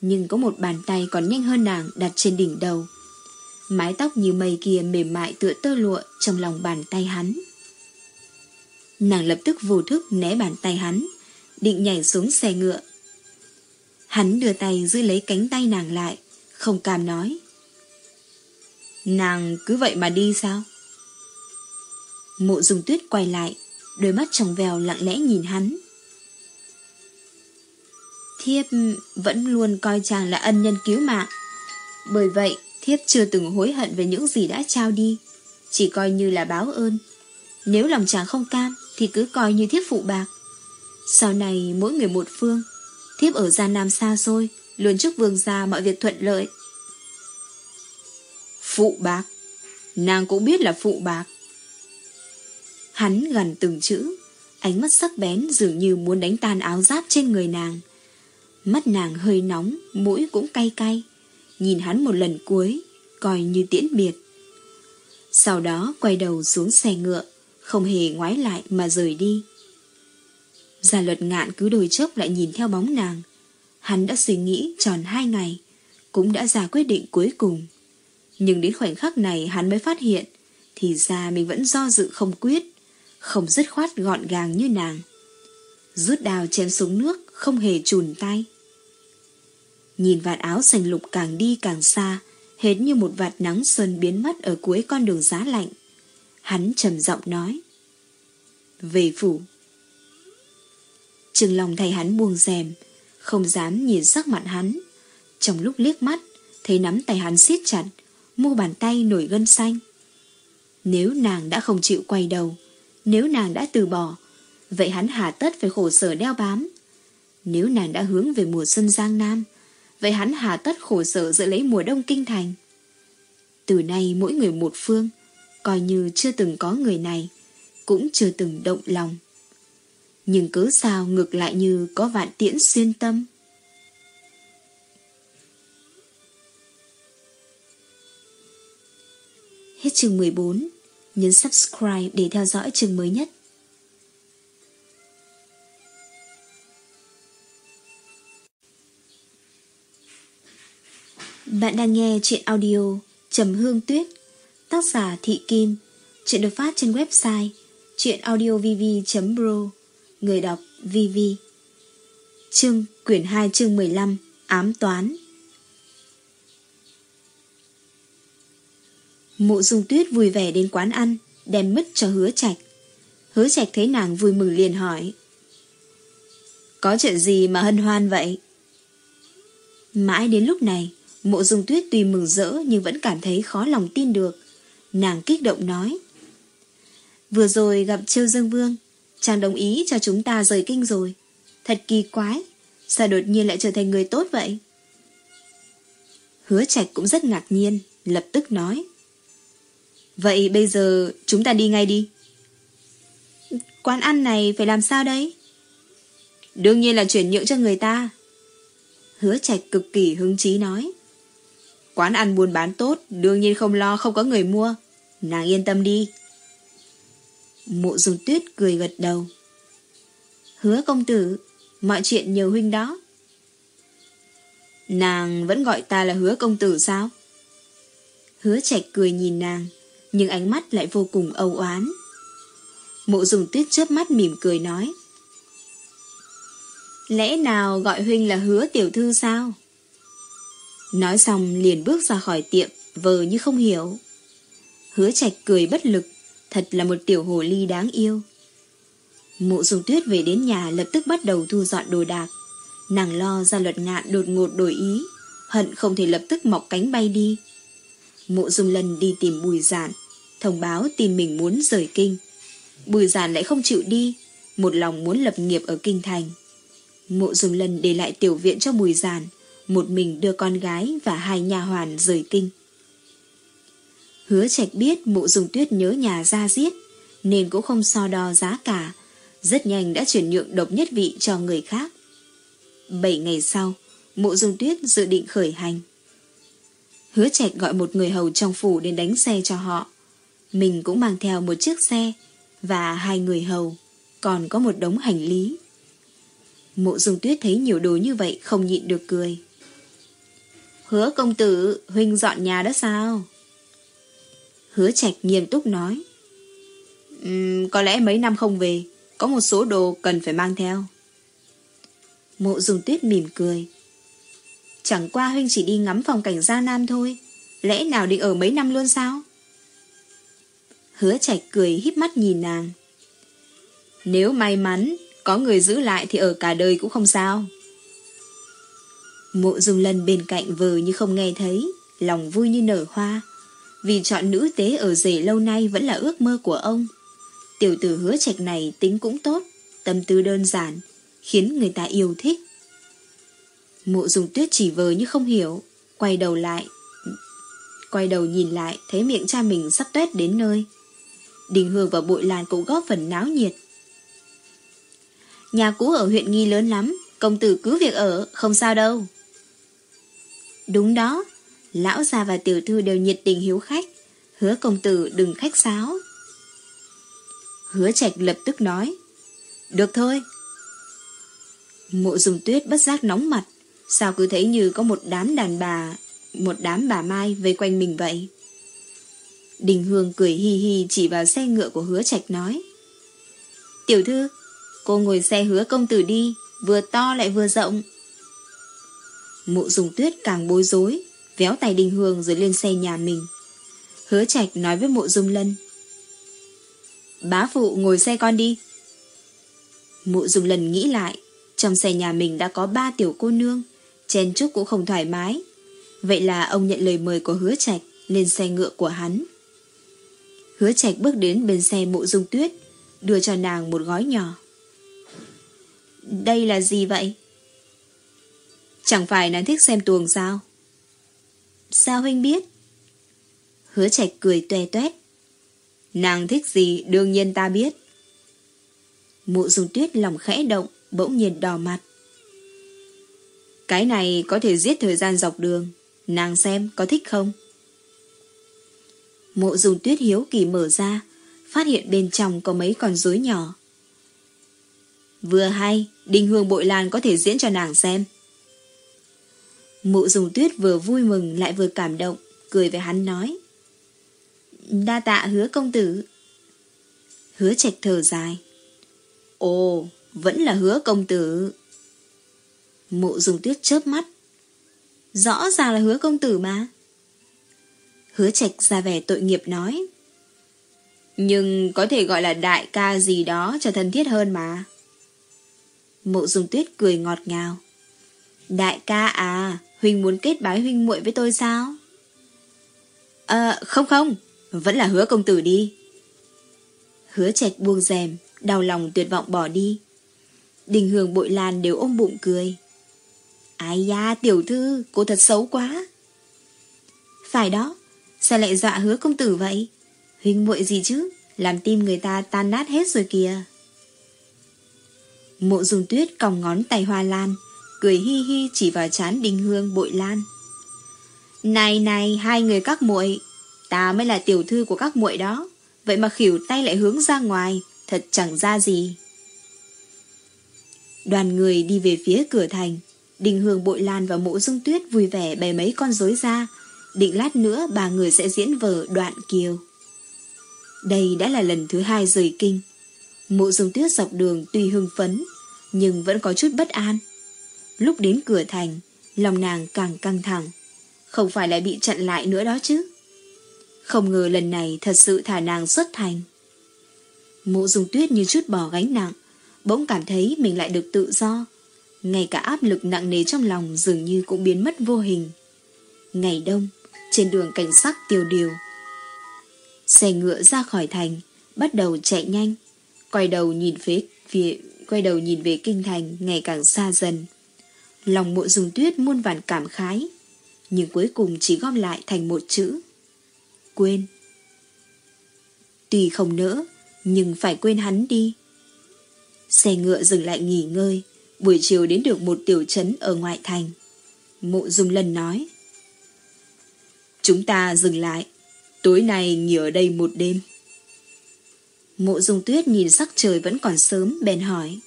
Nhưng có một bàn tay còn nhanh hơn nàng đặt trên đỉnh đầu. Mái tóc như mây kia mềm mại tựa tơ lụa trong lòng bàn tay hắn. Nàng lập tức vô thức né bàn tay hắn, định nhảy xuống xe ngựa. Hắn đưa tay giữ lấy cánh tay nàng lại, không cam nói. Nàng cứ vậy mà đi sao? Mộ dùng tuyết quay lại, đôi mắt trong vèo lặng lẽ nhìn hắn. Thiếp vẫn luôn coi chàng là ân nhân cứu mạng. Bởi vậy, thiếp chưa từng hối hận về những gì đã trao đi, chỉ coi như là báo ơn. Nếu lòng chàng không cam, thì cứ coi như thiếp phụ bạc. Sau này mỗi người một phương, thiếp ở Gia Nam xa xôi, luôn chúc vương gia mọi việc thuận lợi. Phụ bạc? Nàng cũng biết là phụ bạc. Hắn gần từng chữ, ánh mắt sắc bén dường như muốn đánh tan áo giáp trên người nàng. Mắt nàng hơi nóng, mũi cũng cay cay. Nhìn hắn một lần cuối, coi như tiễn biệt. Sau đó quay đầu xuống xe ngựa, không hề ngoái lại mà rời đi. Gia luật ngạn cứ đôi chốc lại nhìn theo bóng nàng. Hắn đã suy nghĩ tròn hai ngày, cũng đã ra quyết định cuối cùng. Nhưng đến khoảnh khắc này hắn mới phát hiện, thì ra mình vẫn do dự không quyết, không dứt khoát gọn gàng như nàng. Rút đào chém xuống nước, không hề chùn tay. Nhìn vạt áo xanh lục càng đi càng xa, hệt như một vạt nắng xuân biến mất ở cuối con đường giá lạnh. Hắn trầm giọng nói. Về phủ. Trừng lòng thầy hắn buông rèm, không dám nhìn sắc mặt hắn. Trong lúc liếc mắt, thấy nắm tay hắn siết chặt, mu bàn tay nổi gân xanh. Nếu nàng đã không chịu quay đầu, nếu nàng đã từ bỏ, vậy hắn hà tất phải khổ sở đeo bám. Nếu nàng đã hướng về mùa xuân Giang Nam, vậy hắn hà tất khổ sở giữ lấy mùa đông kinh thành. Từ nay mỗi người một phương, coi như chưa từng có người này, cũng chưa từng động lòng. Nhưng cứ sao ngược lại như có vạn tiễn xuyên tâm. Hết chương 14, nhấn subscribe để theo dõi chương mới nhất. Bạn đang nghe chuyện audio Trầm Hương Tuyết Tác giả Thị Kim Chuyện được phát trên website chuyenaudiovv.pro Người đọc VV Chương quyển 2 chương 15 Ám toán. Mộ dung tuyết vui vẻ đến quán ăn, Đem mứt cho hứa trạch. Hứa trạch thấy nàng vui mừng liền hỏi, Có chuyện gì mà hân hoan vậy? Mãi đến lúc này, Mộ dung tuyết tuy mừng rỡ Nhưng vẫn cảm thấy khó lòng tin được. Nàng kích động nói, Vừa rồi gặp Trêu Dương Vương, Chàng đồng ý cho chúng ta rời kinh rồi. Thật kỳ quái, Sao đột nhiên lại trở thành người tốt vậy? Hứa trạch cũng rất ngạc nhiên, Lập tức nói Vậy bây giờ chúng ta đi ngay đi Quán ăn này phải làm sao đấy Đương nhiên là chuyển nhượng cho người ta Hứa trạch cực kỳ hứng chí nói. Quán ăn buôn bán tốt, đương nhiên không lo không có người mua. Nàng yên tâm đi. Mộ dùng tuyết cười gật đầu. Hứa công tử, mọi chuyện nhờ huynh đó. Nàng vẫn gọi ta là hứa công tử sao? Hứa trạch cười nhìn nàng, nhưng ánh mắt lại vô cùng âu oán. Mộ dùng tuyết chớp mắt mỉm cười nói. Lẽ nào gọi huynh là hứa tiểu thư sao? Nói xong liền bước ra khỏi tiệm, vờ như không hiểu. Hứa trạch cười bất lực, thật là một tiểu hồ ly đáng yêu. Mộ dùng tuyết về đến nhà lập tức bắt đầu thu dọn đồ đạc. Nàng lo ra luật ngạn đột ngột đổi ý, hận không thể lập tức mọc cánh bay đi. Mộ Dung lần đi tìm bùi giản, thông báo tin mình muốn rời kinh. Bùi giản lại không chịu đi, một lòng muốn lập nghiệp ở kinh thành. Mộ Dung lần để lại tiểu viện cho bùi giản, một mình đưa con gái và hai nhà hoàn rời kinh. Hứa trạch biết mộ Dung tuyết nhớ nhà ra giết, nên cũng không so đo giá cả, rất nhanh đã chuyển nhượng độc nhất vị cho người khác. Bảy ngày sau, mộ Dung tuyết dự định khởi hành. Hứa trạch gọi một người hầu trong phủ đến đánh xe cho họ. Mình cũng mang theo một chiếc xe và hai người hầu, còn có một đống hành lý. Mộ dung tuyết thấy nhiều đồ như vậy không nhịn được cười. Hứa công tử, huynh dọn nhà đó sao? Hứa trạch nghiêm túc nói. Um, có lẽ mấy năm không về, có một số đồ cần phải mang theo. Mộ dùng tuyết mỉm cười. Chẳng qua huynh chỉ đi ngắm phòng cảnh Gia Nam thôi, lẽ nào định ở mấy năm luôn sao? Hứa trạch cười híp mắt nhìn nàng. Nếu may mắn, có người giữ lại thì ở cả đời cũng không sao. Mộ Dung lần bên cạnh vờ như không nghe thấy, lòng vui như nở hoa. Vì chọn nữ tế ở rể lâu nay vẫn là ước mơ của ông. Tiểu tử hứa trạch này tính cũng tốt, tâm tư đơn giản, khiến người ta yêu thích. Mộ dùng tuyết chỉ vờ như không hiểu, quay đầu lại. Quay đầu nhìn lại, thấy miệng cha mình sắp tuét đến nơi. Đình Hương và bội làn cũng góp phần náo nhiệt. Nhà cũ ở huyện Nghi lớn lắm, công tử cứ việc ở, không sao đâu. Đúng đó, lão già và tiểu thư đều nhiệt tình hiếu khách, hứa công tử đừng khách sáo. Hứa trạch lập tức nói, được thôi. Mộ dùng tuyết bất giác nóng mặt, sao cứ thấy như có một đám đàn bà, một đám bà mai vây quanh mình vậy. Đình Hương cười hi hi chỉ vào xe ngựa của hứa trạch nói. Tiểu thư, cô ngồi xe hứa công tử đi, vừa to lại vừa rộng. Mộ dùng tuyết càng bối rối, véo tay Đình Hương rồi lên xe nhà mình. Hứa Trạch nói với mộ dung lân. Bá phụ ngồi xe con đi. Mộ dung lân nghĩ lại, trong xe nhà mình đã có ba tiểu cô nương, chen chúc cũng không thoải mái. Vậy là ông nhận lời mời của hứa Trạch lên xe ngựa của hắn. Hứa Trạch bước đến bên xe mộ dung tuyết, đưa cho nàng một gói nhỏ. Đây là gì vậy? Chẳng phải nàng thích xem tuồng sao? Sao huynh biết? Hứa trạch cười tuè tuét. Nàng thích gì đương nhiên ta biết. Mụ Dung tuyết lòng khẽ động, bỗng nhiên đỏ mặt. Cái này có thể giết thời gian dọc đường. Nàng xem có thích không? Mộ dùng tuyết hiếu kỳ mở ra, phát hiện bên trong có mấy con rối nhỏ. Vừa hay, Đinh Hương Bội Lan có thể diễn cho nàng xem. Mụ dùng tuyết vừa vui mừng lại vừa cảm động, cười với hắn nói. Đa tạ hứa công tử. Hứa trạch thở dài. Ồ, vẫn là hứa công tử mộ dùng tuyết chớp mắt. Rõ ràng là hứa công tử mà. Hứa trạch ra vẻ tội nghiệp nói. Nhưng có thể gọi là đại ca gì đó cho thân thiết hơn mà. Mộ dùng tuyết cười ngọt ngào. Đại ca à, Huynh muốn kết bái huynh muội với tôi sao? À, không không, vẫn là hứa công tử đi. Hứa trạch buông rèm, đau lòng tuyệt vọng bỏ đi. Đình hưởng bội lan đều ôm bụng cười. Ai da, tiểu thư, cô thật xấu quá. Phải đó, sao lại dọa hứa công tử vậy? Huynh muội gì chứ, làm tim người ta tan nát hết rồi kìa. Mộ dùng tuyết còng ngón tay hoa lan, cười hi hi chỉ vào chán Đinh Hương bội lan. Này này, hai người các muội, ta mới là tiểu thư của các muội đó, vậy mà khỉu tay lại hướng ra ngoài, thật chẳng ra gì. Đoàn người đi về phía cửa thành, đình Hương Bội Lan và Mộ Dung Tuyết vui vẻ bày mấy con rối ra, định lát nữa ba người sẽ diễn vở đoạn kiều. Đây đã là lần thứ hai rời kinh. Mộ Dung Tuyết dọc đường tuy hưng phấn, nhưng vẫn có chút bất an. Lúc đến cửa thành, lòng nàng càng căng thẳng. Không phải lại bị chặn lại nữa đó chứ. Không ngờ lần này thật sự thả nàng xuất thành. Mộ Dung Tuyết như chút bỏ gánh nặng, bỗng cảm thấy mình lại được tự do. Ngay cả áp lực nặng nề trong lòng dường như cũng biến mất vô hình. Ngày đông, trên đường cảnh sắc tiêu điều. Xe ngựa ra khỏi thành, bắt đầu chạy nhanh, quay đầu nhìn phía, về quay đầu nhìn về kinh thành ngày càng xa dần. Lòng mộ dùng tuyết muôn vàn cảm khái, nhưng cuối cùng chỉ gom lại thành một chữ. Quên. Tuy không nỡ, nhưng phải quên hắn đi. Xe ngựa dừng lại nghỉ ngơi, buổi chiều đến được một tiểu trấn ở ngoại thành. Mộ Dung Lân nói. Chúng ta dừng lại, tối nay nghỉ ở đây một đêm. Mộ Dung Tuyết nhìn sắc trời vẫn còn sớm, bèn hỏi.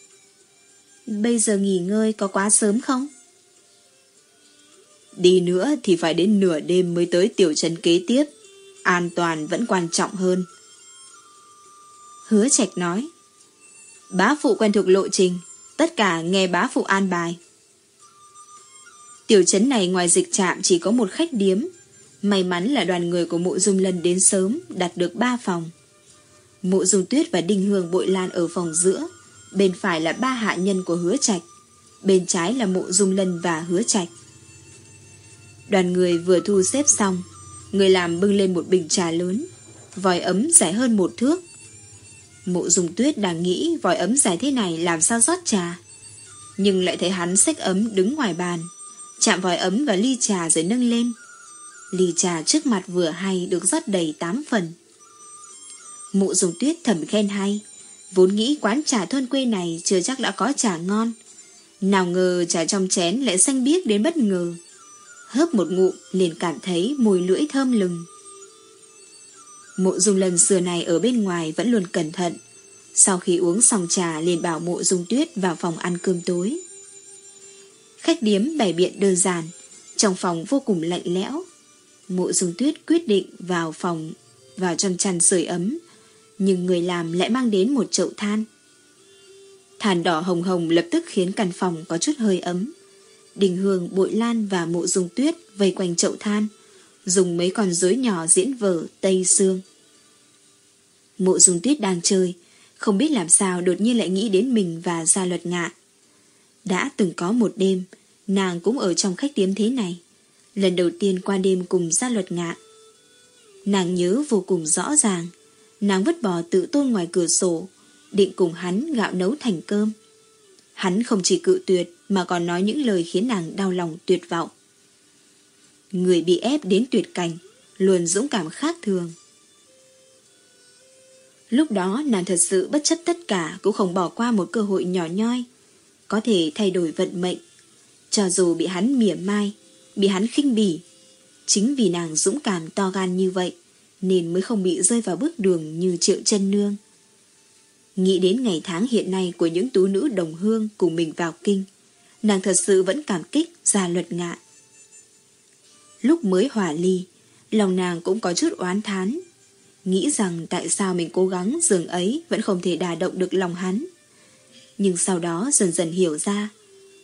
Bây giờ nghỉ ngơi có quá sớm không? Đi nữa thì phải đến nửa đêm mới tới tiểu trấn kế tiếp. An toàn vẫn quan trọng hơn. Hứa Trạch nói. Bá phụ quen thuộc lộ trình, tất cả nghe bá phụ an bài. Tiểu trấn này ngoài dịch trạm chỉ có một khách điếm. May mắn là đoàn người của mộ dung lần đến sớm, đặt được ba phòng. Mộ dung tuyết và đinh hương bội lan ở phòng giữa, bên phải là ba hạ nhân của hứa trạch, bên trái là mộ dung lân và hứa trạch. Đoàn người vừa thu xếp xong, người làm bưng lên một bình trà lớn, vòi ấm dài hơn một thước, Mộ dùng tuyết đang nghĩ vòi ấm dài thế này làm sao rót trà. Nhưng lại thấy hắn xách ấm đứng ngoài bàn, chạm vòi ấm và ly trà rồi nâng lên. Ly trà trước mặt vừa hay được rót đầy tám phần. Mộ dùng tuyết thầm khen hay, vốn nghĩ quán trà thôn quê này chưa chắc đã có trà ngon. Nào ngờ trà trong chén lại xanh biếc đến bất ngờ. Hớp một ngụm liền cảm thấy mùi lưỡi thơm lừng. Mộ dung lần xưa này ở bên ngoài vẫn luôn cẩn thận. Sau khi uống xong trà liền bảo mộ dung tuyết vào phòng ăn cơm tối. Khách điếm bày biện đơn giản, trong phòng vô cùng lạnh lẽo. Mộ dung tuyết quyết định vào phòng, vào trong chăn sưởi ấm, nhưng người làm lại mang đến một chậu than. Than đỏ hồng hồng lập tức khiến căn phòng có chút hơi ấm. Đình Hương, Bội Lan và Mộ Dung Tuyết vây quanh chậu than, dùng mấy con rối nhỏ diễn vở Tây Sương. Mộ dung tuyết đang chơi, không biết làm sao đột nhiên lại nghĩ đến mình và gia luật ngạ. Đã từng có một đêm, nàng cũng ở trong khách điếm thế này. Lần đầu tiên qua đêm cùng gia luật ngạ. Nàng nhớ vô cùng rõ ràng, nàng vứt bỏ tự tôn ngoài cửa sổ, định cùng hắn gạo nấu thành cơm. Hắn không chỉ cự tuyệt mà còn nói những lời khiến nàng đau lòng tuyệt vọng. Người bị ép đến tuyệt cảnh, luôn dũng cảm khác thường. Lúc đó nàng thật sự bất chấp tất cả cũng không bỏ qua một cơ hội nhỏ nhoi, có thể thay đổi vận mệnh. Cho dù bị hắn mỉa mai, bị hắn khinh bỉ, chính vì nàng dũng cảm to gan như vậy, nên mới không bị rơi vào bước đường như triệu chân nương. Nghĩ đến ngày tháng hiện nay của những tú nữ đồng hương cùng mình vào kinh, nàng thật sự vẫn cảm kích ra luật ngạ. Lúc mới hỏa ly, lòng nàng cũng có chút oán thán Nghĩ rằng tại sao mình cố gắng dường ấy vẫn không thể đả động được lòng hắn. Nhưng sau đó dần dần hiểu ra,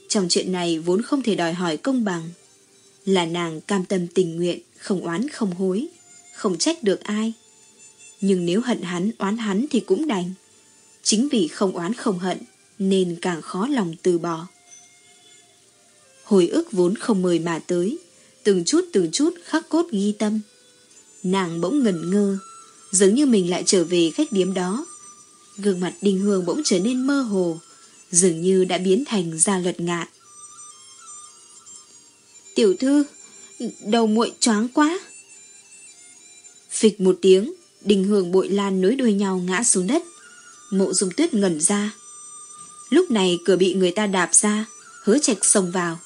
trong chuyện này vốn không thể đòi hỏi công bằng. Là nàng cam tâm tình nguyện, không oán không hối, không trách được ai. Nhưng nếu hận hắn, oán hắn thì cũng đành. Chính vì không oán không hận, nên càng khó lòng từ bỏ. Hồi ức vốn không mời mà tới, từng chút từng chút khắc cốt ghi tâm. Nàng bỗng ngẩn ngơ, Giống như mình lại trở về khách điếm đó. Gương mặt Đinh Hương bỗng trở nên mơ hồ Dường như đã biến thành gia luật ngạn Tiểu thư Đầu muội choáng quá. Phịch một tiếng Đình Hương bội lan nối đuôi nhau ngã xuống đất. Mộ dung tuyết ngẩn ra. Lúc này cửa bị người ta đạp ra Hứa trạch xông vào.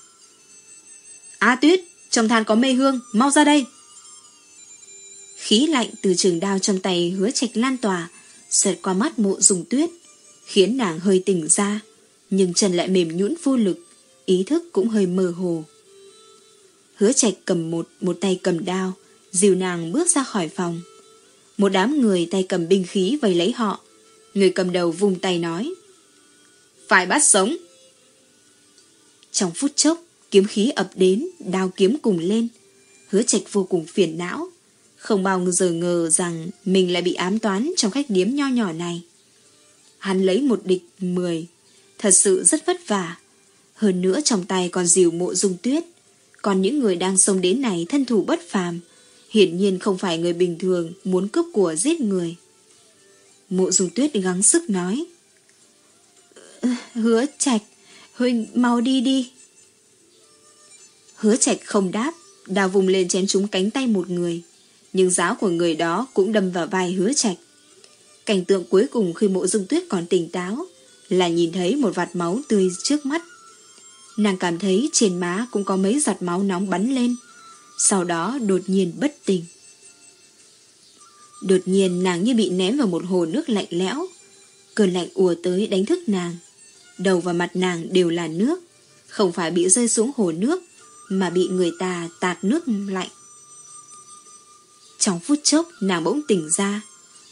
A tuyết, trong than có mê hương, mau ra đây. Khí lạnh từ trường đao trong tay hứa trạch lan tỏa, sượt qua mắt mộ dùng tuyết, khiến nàng hơi tỉnh ra, nhưng chân lại mềm nhũn vô lực, ý thức cũng hơi mơ hồ. Hứa trạch cầm một, một tay cầm đao, dìu nàng bước ra khỏi phòng. Một đám người tay cầm binh khí vây lấy họ. Người cầm đầu vùng tay nói. Phải bắt sống. Trong phút chốc, kiếm khí ập đến, đao kiếm cùng lên. Hứa trạch vô cùng phiền não. Không bao giờ ngờ rằng mình lại bị ám toán trong khách điếm nho nhỏ này. Hắn lấy một địch mười. Thật sự rất vất vả. Hơn nữa trong tay còn dìu mộ dung tuyết. Còn những người đang xông đến này thân thủ bất phàm. Hiển nhiên không phải người bình thường muốn cướp của giết người. Mộ dung tuyết gắng sức nói. Hứa trạch, Huynh mau đi đi. Hứa trạch không đáp, đào vùng lên chém trúng cánh tay một người. Nhưng giáo của người đó cũng đâm vào vai hứa trạch. Cảnh tượng cuối cùng khi mộ dung tuyết còn tỉnh táo là nhìn thấy một vạt máu tươi trước mắt. Nàng cảm thấy trên má cũng có mấy giọt máu nóng bắn lên. Sau đó đột nhiên bất tỉnh. Đột nhiên nàng như bị ném vào một hồ nước lạnh lẽo. Cơn lạnh ùa tới đánh thức nàng. Đầu và mặt nàng đều là nước. Không phải bị rơi xuống hồ nước, mà bị người ta tạt nước lạnh. Trong phút chốc nàng bỗng tỉnh ra,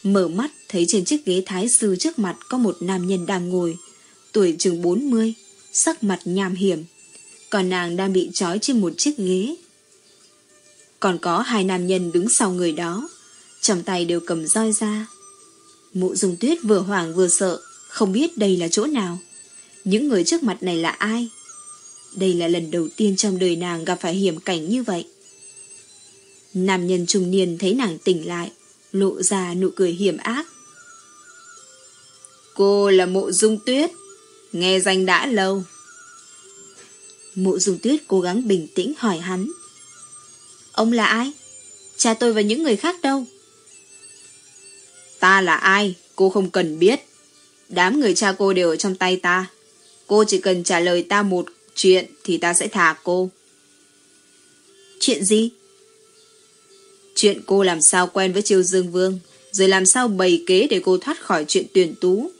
mở mắt thấy trên chiếc ghế thái sư trước mặt có một nam nhân đang ngồi, tuổi chừng 40, sắc mặt nham hiểm, còn nàng đang bị trói trên một chiếc ghế. Còn có hai nam nhân đứng sau người đó, trong tay đều cầm roi ra. Mụ dùng tuyết vừa hoảng vừa sợ, không biết đây là chỗ nào. Những người trước mặt này là ai? Đây là lần đầu tiên trong đời nàng gặp phải hiểm cảnh như vậy. Nam nhân trung niên thấy nàng tỉnh lại, lộ ra nụ cười hiểm ác. Cô là mộ dung tuyết, nghe danh đã lâu. Mộ dung tuyết cố gắng bình tĩnh hỏi hắn. Ông là ai? Cha tôi và những người khác đâu? Ta là ai? Cô không cần biết. Đám người cha cô đều ở trong tay ta. Cô chỉ cần trả lời ta một chuyện thì ta sẽ thả cô. Chuyện gì? Chuyện cô làm sao quen với Triều Dương Vương, rồi làm sao bày kế để cô thoát khỏi chuyện tuyển tú.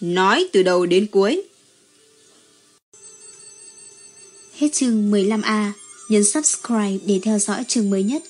Nói từ đầu đến cuối. Hết chương 15A, nhấn subscribe để theo dõi chương mới nhất.